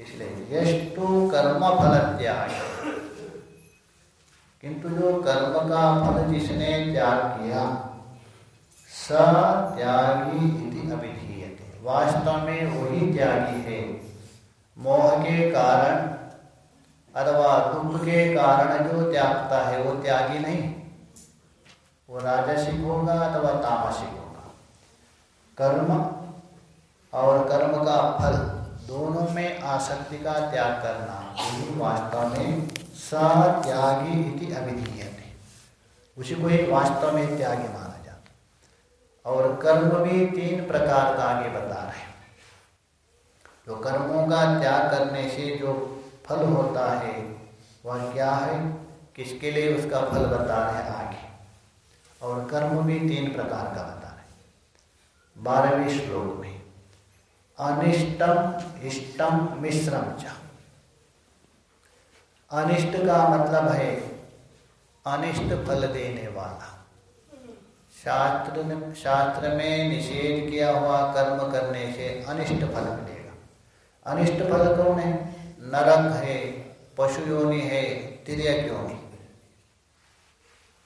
इसलिए यष्टु कर्म फल त्याग किंतु जो कर्म का फल जिसने त्याग किया स त्यागी इति अभिधीयते। वास्तव में वही त्यागी है। मोह के कारण अथवा दुख के कारण जो त्यागता है, वो त्यागी नहीं। वो राजसिक होगा अथवा तामसिक होगा। कर्म और कर्म का फल दोनों में आसक्ति का त्याग करना यही वास्तव में सत्यागी इति अभिधीयते। उसी को ही वास्तव में त्यागी माना और कर्म भी तीन प्रकार का आगे बता रहे हैं। तो कर्मों का त्याग करने से जो फल होता है, वह क्या है? किसके लिए उसका फल बता रहे हैं आगे? और कर्म भी तीन प्रकार का बता बारहवें श्लोक में अनिष्टम इष्टम मिश्रम च। अनिष्ट का मतलब है, अनिष्ट फल देने वाला। शास्त्र शास्त्र में निषेध किया हुआ कर्म करने से अनिष्ट फल मिलेगा। अनिष्ट फल कौन है? नरक है पशु योनि है तिरक योनि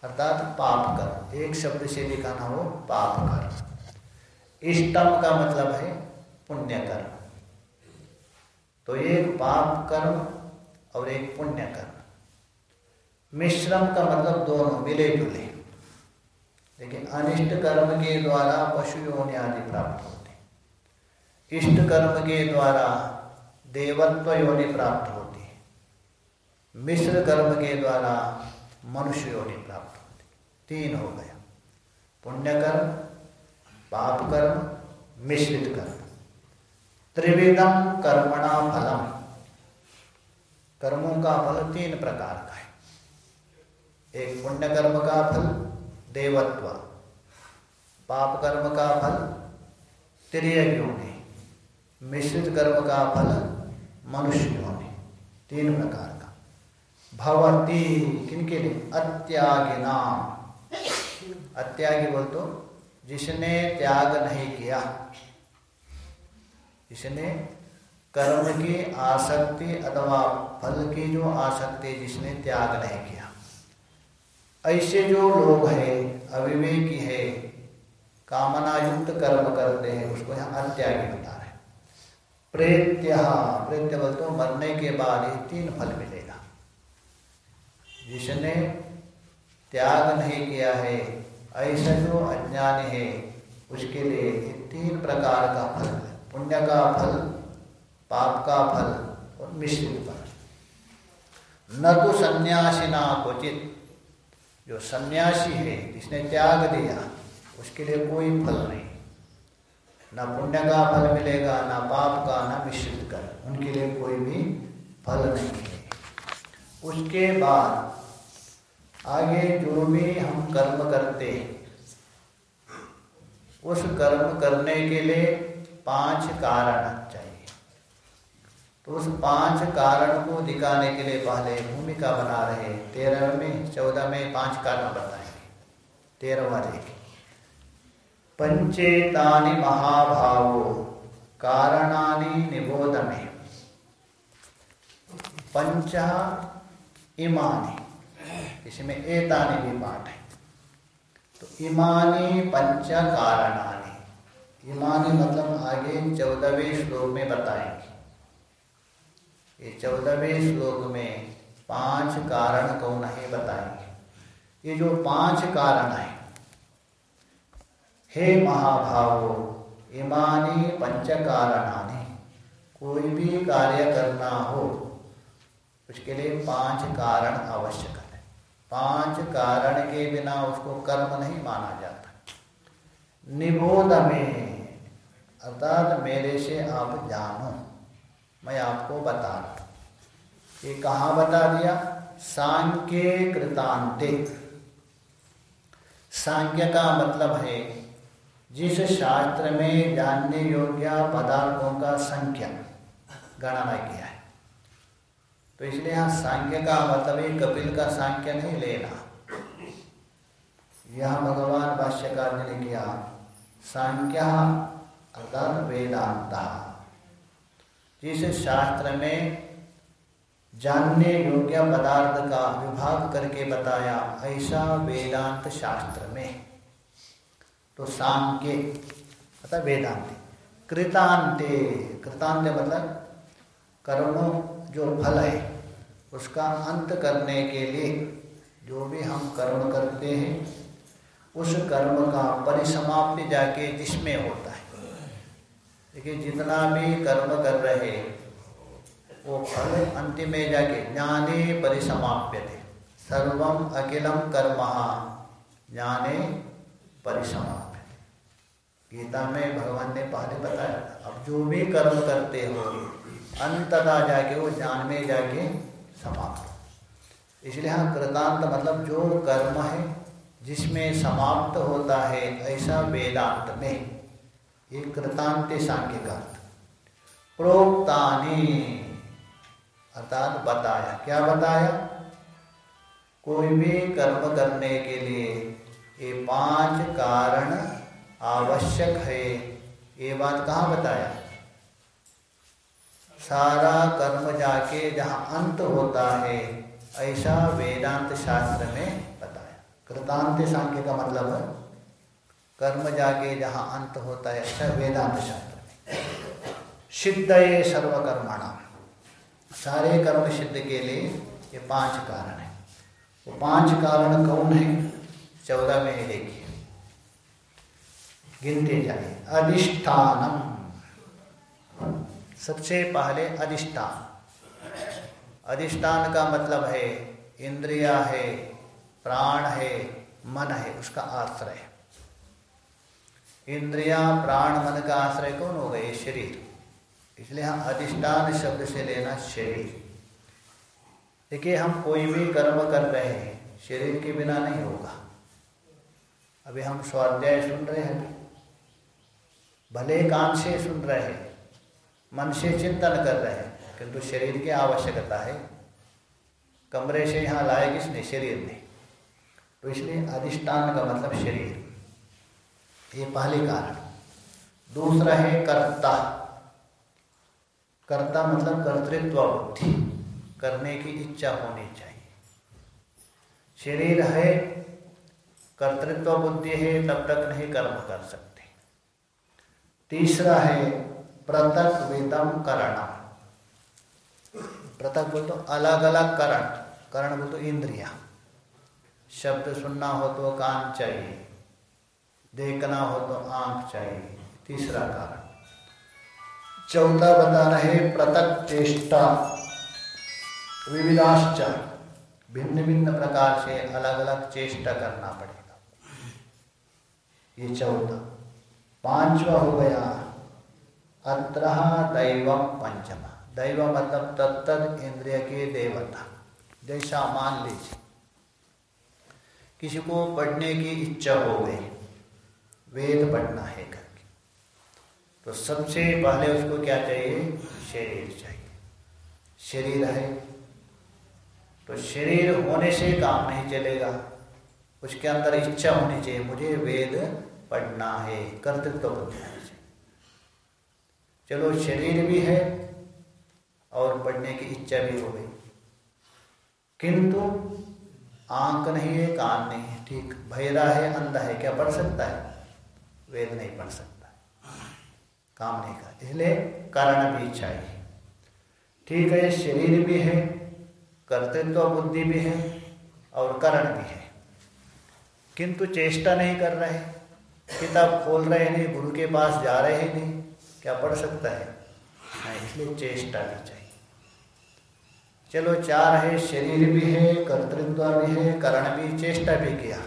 अर्थात पाप कर्म। एक शब्द से लिखाना हो, पाप कर्म। इष्टम का मतलब है पुण्य कर्म। तो एक पाप कर्म और एक पुण्य कर्म। मिश्रम का मतलब दोनों मिले जुले लेकिन अनिष्ट कर्म के द्वारा पशु योनि आदि प्राप्त होते इष्ट कर्म के द्वारा देवत्व योनि प्राप्त होती मिश्र कर्म के द्वारा मनुष्य योनि प्राप्त होती तीन हो गया। पुण्य कर्म, पाप कर्म, मिश्रित कर्म। त्रिविधम कर्मणा फलम। कर्मों का फल तीन प्रकार का है। एक पुण्य कर्म का फल देवत्व। पाप कर्म का फल त्रिय योनि मिश्रित कर्म का फल मनुष्य योनि तीन प्रकार का। भवती किनके लिए? अत्यागिना अत्यागी बोल तो जिसने त्याग नहीं किया। जिसने कर्म की आसक्ति अथवा फल की जो आसक्ति जिसने त्याग नहीं किया। ऐसे जो लोग हैं, अविवेकी है कामना युक्त कर्म करते हैं, उसको यहाँ अत्यागी बता रहे प्रेत्य प्रेत्य बोल तो मरने के बाद ही तीन फल मिलेगा। जिसने त्याग नहीं किया है, ऐसा जो अज्ञान है, उसके लिए तीन प्रकार का फल पुण्य का फल, पाप का फल और मिश्रित फल। न तो सन्यासी ना क्वचित। जो सन्यासी है, जिसने त्याग दिया, उसके लिए कोई फल नहीं। ना पुण्य का फल मिलेगा, ना पाप का, ना मिश्रित कर उनके लिए कोई भी फल नहीं है। उसके बाद, आगे जो भी हम कर्म करते हैं, उस कर्म करने के लिए पाँच कारण चाहिए। तो उस पाँच कारण को दिखाने के लिए पहले भूमिका बना रहे तेरह में चौदह में पाँच कारण बताएँगे। तेरहवा देखिए पंचेतानि महाभावो, कारणानि निबोध में पंच इमानी, इसमें एतानि भी पाठ है। तो इमानी, पंच, कारणानि। इमानी मतलब आगे चौदहवें श्लोक में बताएँगे। ये चौदहवें श्लोक में पाँच कारण कौन है बताएँगे। ये जो पाँच कारण है, हे महाभावो, इमानी पंच कारणानि कोई भी कार्य करना हो, उसके लिए पाँच कारण आवश्यक है। पाँच कारण के बिना उसको कर्म नहीं माना जाता। निबोध में, अर्थात मेरे से आप जानो। मैं आपको बता रहा ये कहा बता दिया? सांख्य कृतांते सांख्य का मतलब है, जिस शास्त्र में जानने योग्य पदार्थों का संख्या गणना किया है। तो इसलिए यहाँ सांख्य का मतलब कपिल का सांख्य नहीं लेना। यह भगवान भाष्यकार ने किया सांख्य अर्थात वेदांत। जिस शास्त्र में जानने योग्य पदार्थ का विभाग करके बताया, ऐसा वेदांत शास्त्र में। तो सांख्य, अतः वेदांत। कृतांते, कृतांत मतलब कर्म जो फल है, उसका अंत करने के लिए जो भी हम कर्म करते हैं, उस कर्म का परिसमाप्ति जाके जिसमें होता है। देखिए, जितना भी कर्म कर रहे, वो फल अंतिम में जाके ज्ञाने परिसमाप्य थे सर्वम अखिलम कर्म, ज्ञाने परिसमाप्य गीता में भगवान ने पहले बताया था अब जो भी कर्म करते हो अंततः जाके वो ज्ञान में जाके समाप्त इसलिए हाँ कृतांत मतलब जो कर्म है, जिसमें समाप्त होता है, ऐसा वेदांत में। ये कृतांत का प्रोक्तानी। अर्थात बताया। क्या बताया? कोई भी कर्म करने के लिए ये पाँच कारण आवश्यक है। ये बात कहाँ बताया? सारा कर्म जाके जहाँ अंत होता है, ऐसा वेदांत शास्त्र में बताया। कृतांत सांख्य का मतलब है कर्म जाके जहाँ अंत होता है, ऐसा वेदांत शास्त्र में। सिद्ध ये सर्वकर्माणा सारे कर्म सिद्ध के लिए ये पाँच कारण है। वो पाँच कारण कौन है? चौदह में देखिए। गिनते जाए अधिष्ठानम। सबसे पहले अधिष्ठान। अधिष्ठान का मतलब है, इंद्रिया है, प्राण है, मन है, उसका आश्रय। इंद्रिया प्राण मन का आश्रय कौन हो गए? शरीर। इसलिए हम अधिष्ठान शब्द से लेना शरीर। देखिए, हम कोई भी कर्म कर रहे हैं, शरीर के बिना नहीं होगा। अभी हम स्वाध्याय सुन रहे हैं। भले कान से सुन रहे हैं, मन से चिंतन कर रहे हैं, किंतु शरीर की आवश्यकता है। कमरे से यहाँ लाए किसने? शरीर ने। तो इसलिए अधिष्ठान का मतलब शरीर। ये पहले कारण दूसरा है कर्ता। कर्ता मतलब कर्तृत्व बुद्धि। करने की इच्छा होनी चाहिए। शरीर है, कर्तृत्व बुद्धि है, तब तक नहीं कर्म कर सकते। तीसरा है पृथक वेदम करण पृथक बोल तो अलग अलग करण। करण बोल तो इंद्रिया। शब्द सुनना हो तो कान चाहिए। देखना हो तो आँख चाहिए। तीसरा कारण। चौथा बता रहे पृथक चेष्टा। विविधाश्च। भिन्न भिन्न प्रकार से अलग अलग चेष्टा करना पड़ेगा। ये चौथा पांचवा हो गया। अत्र दैव पंचम। दैव मतलब तत्त इंद्रिय के देवता। जैसा मान लीजिए, किसी को पढ़ने की इच्छा हो गई। वेद पढ़ना है करके तो सबसे पहले उसको क्या चाहिए? शरीर चाहिए। शरीर है। तो शरीर होने से काम नहीं चलेगा। उसके अंदर इच्छा होनी चाहिए, मुझे वेद पढ़ना है, कर्तृत्व होनी चाहिए चलो, शरीर भी है और पढ़ने की इच्छा भी हो गई। किंतु आँख नहीं है, कान नहीं है, ठीक। भैरा है, अंधा है, क्या पढ़ सकता है? वेद नहीं पढ़ सकता काम नहीं कर इसलिए कारण भी चाहिए। ठीक है, शरीर भी है, कर्तृत्व बुद्धि भी है और करण भी है। किंतु चेष्टा नहीं कर रहे किताब खोल रहे नहीं गुरु के पास जा रहे नहीं। क्या पढ़ सकता है? नहीं इसलिए चेष्टा भी चाहिए। चलो, चार है, शरीर भी है, कर्तृत्व भी है, करण भी, चेष्टा भी किया।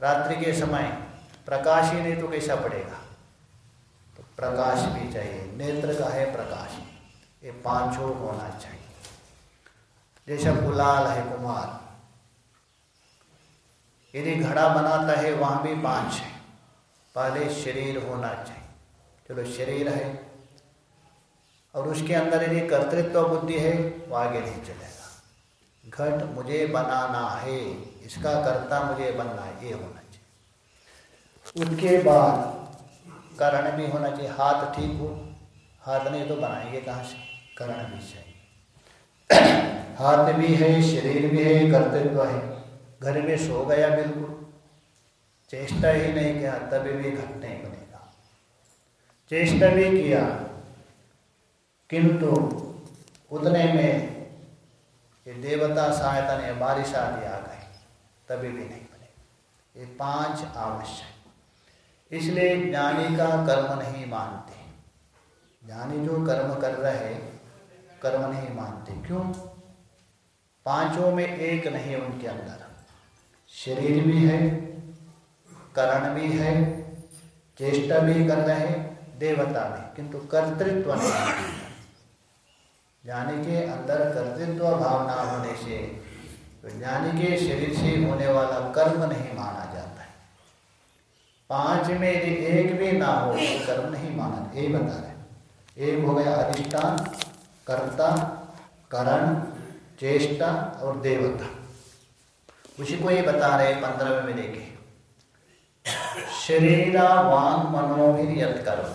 रात्रि के समय प्रकाश ही नहीं तो कैसा पड़ेगा? तो प्रकाश भी चाहिए। नेत्र का है प्रकाश। ये पाँचों होना चाहिए। जैसा गुलाल है कुमार, यदि घड़ा बनाता है, वहाँ भी पाँच है। पहले शरीर होना चाहिए। चलो शरीर है। और उसके अंदर यदि कर्तृत्व बुद्धि है, वो आगे नहीं चलेगा। घट मुझे बनाना है, इसका कर्ता मुझे बनना है, ये होना चाहिए। उसके बाद करण भी होना चाहिए। हाथ ठीक हो। हाथ नहीं तो बनाएँगे कहाँ से? करण भी चाहिए हाथ भी है, शरीर भी है, कर्तव्य है। घर में सो गया बिल्कुल। चेष्टा ही नहीं किया तभी भी घट नहीं बनेगा। चेष्टा भी किया, किंतु उतने में ये देवता, सहायता ने बारिश आदि आ गई तभी भी नहीं बने ये पाँच आवश्यक इसलिए ज्ञानी का कर्म नहीं मानते। ज्ञानी जो कर्म कर रहे कर्म नहीं मानते। क्यों? पाँचों में एक नहीं उनके अंदर। शरीर भी है, करण भी है चेष्टा भी कर रहे देवता भी। किंतु कर्तृत्व नहीं ज्ञानी के अंदर कर्तृत्व भावना होने से तो ज्ञानी के शरीर से होने वाला कर्म नहीं माना पाँच में यदि एक भी ना हो तो कर्म नहीं माना यही बता रहे एक हो गया अधिष्ठान, कर्ता, करण, चेष्टा और देवता। उसी को ही बता रहे पंद्रह में देखे शरीरा वांग मनोभिर यत कर्म।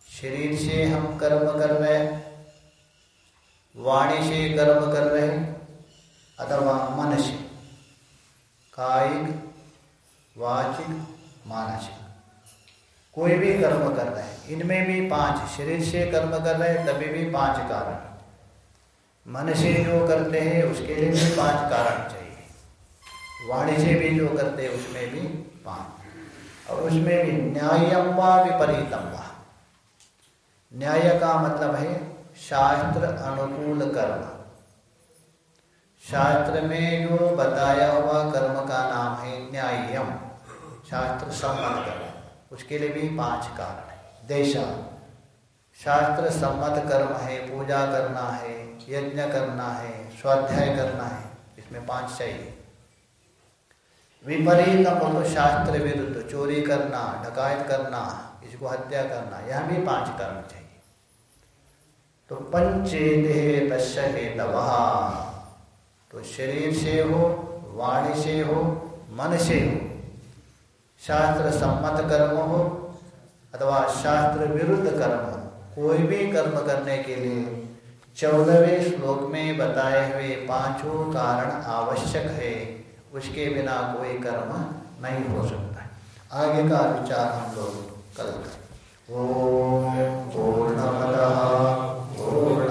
शरीर से हम कर्म कर रहे हैं, वाणी से कर्म कर रहे हैं, अथवा मन से। कायिक, वाचिक मानसिक कोई भी कर्म कर रहे हैं, इनमें भी पाँच शरीर से कर्म कर रहे हैं, तभी भी पाँच कारण। मन से जो करते हैं, उसके लिए भी पाँच कारण चाहिए। वाणी से भी जो करते हैं, उसमें भी पाँच। और उसमें भी न्यायम व विपरीतम व। न्याय का मतलब है शास्त्र अनुकूल कर्म। शास्त्र में जो बताया हुआ कर्म का नाम है न्यायम। शास्त्र सम्मत कर्म। उसके लिए भी पाँच कारण है। देशा। शास्त्र सम्मत कर्म है, पूजा करना है, यज्ञ करना है, स्वाध्याय करना है। इसमें पाँच चाहिए। विपरीत तो शास्त्र विरुद्ध चोरी करना डकायत करना, इसको हत्या करना, यह भी पाँच कर्म चाहिए। तो पंचे देह तस्य तो शरीर से हो, वाणी से हो, मन से हो शास्त्र सम्मत कर्म हो अथवा शास्त्र विरुद्ध कर्म हो, कोई भी कर्म करने के लिए चौदहवें श्लोक में बताए हुए पाँचों कारण आवश्यक है, उसके बिना कोई कर्म नहीं हो सकता। आगे का विचार हम लोग कल करें ॐ पूर्णमदः पूर्ण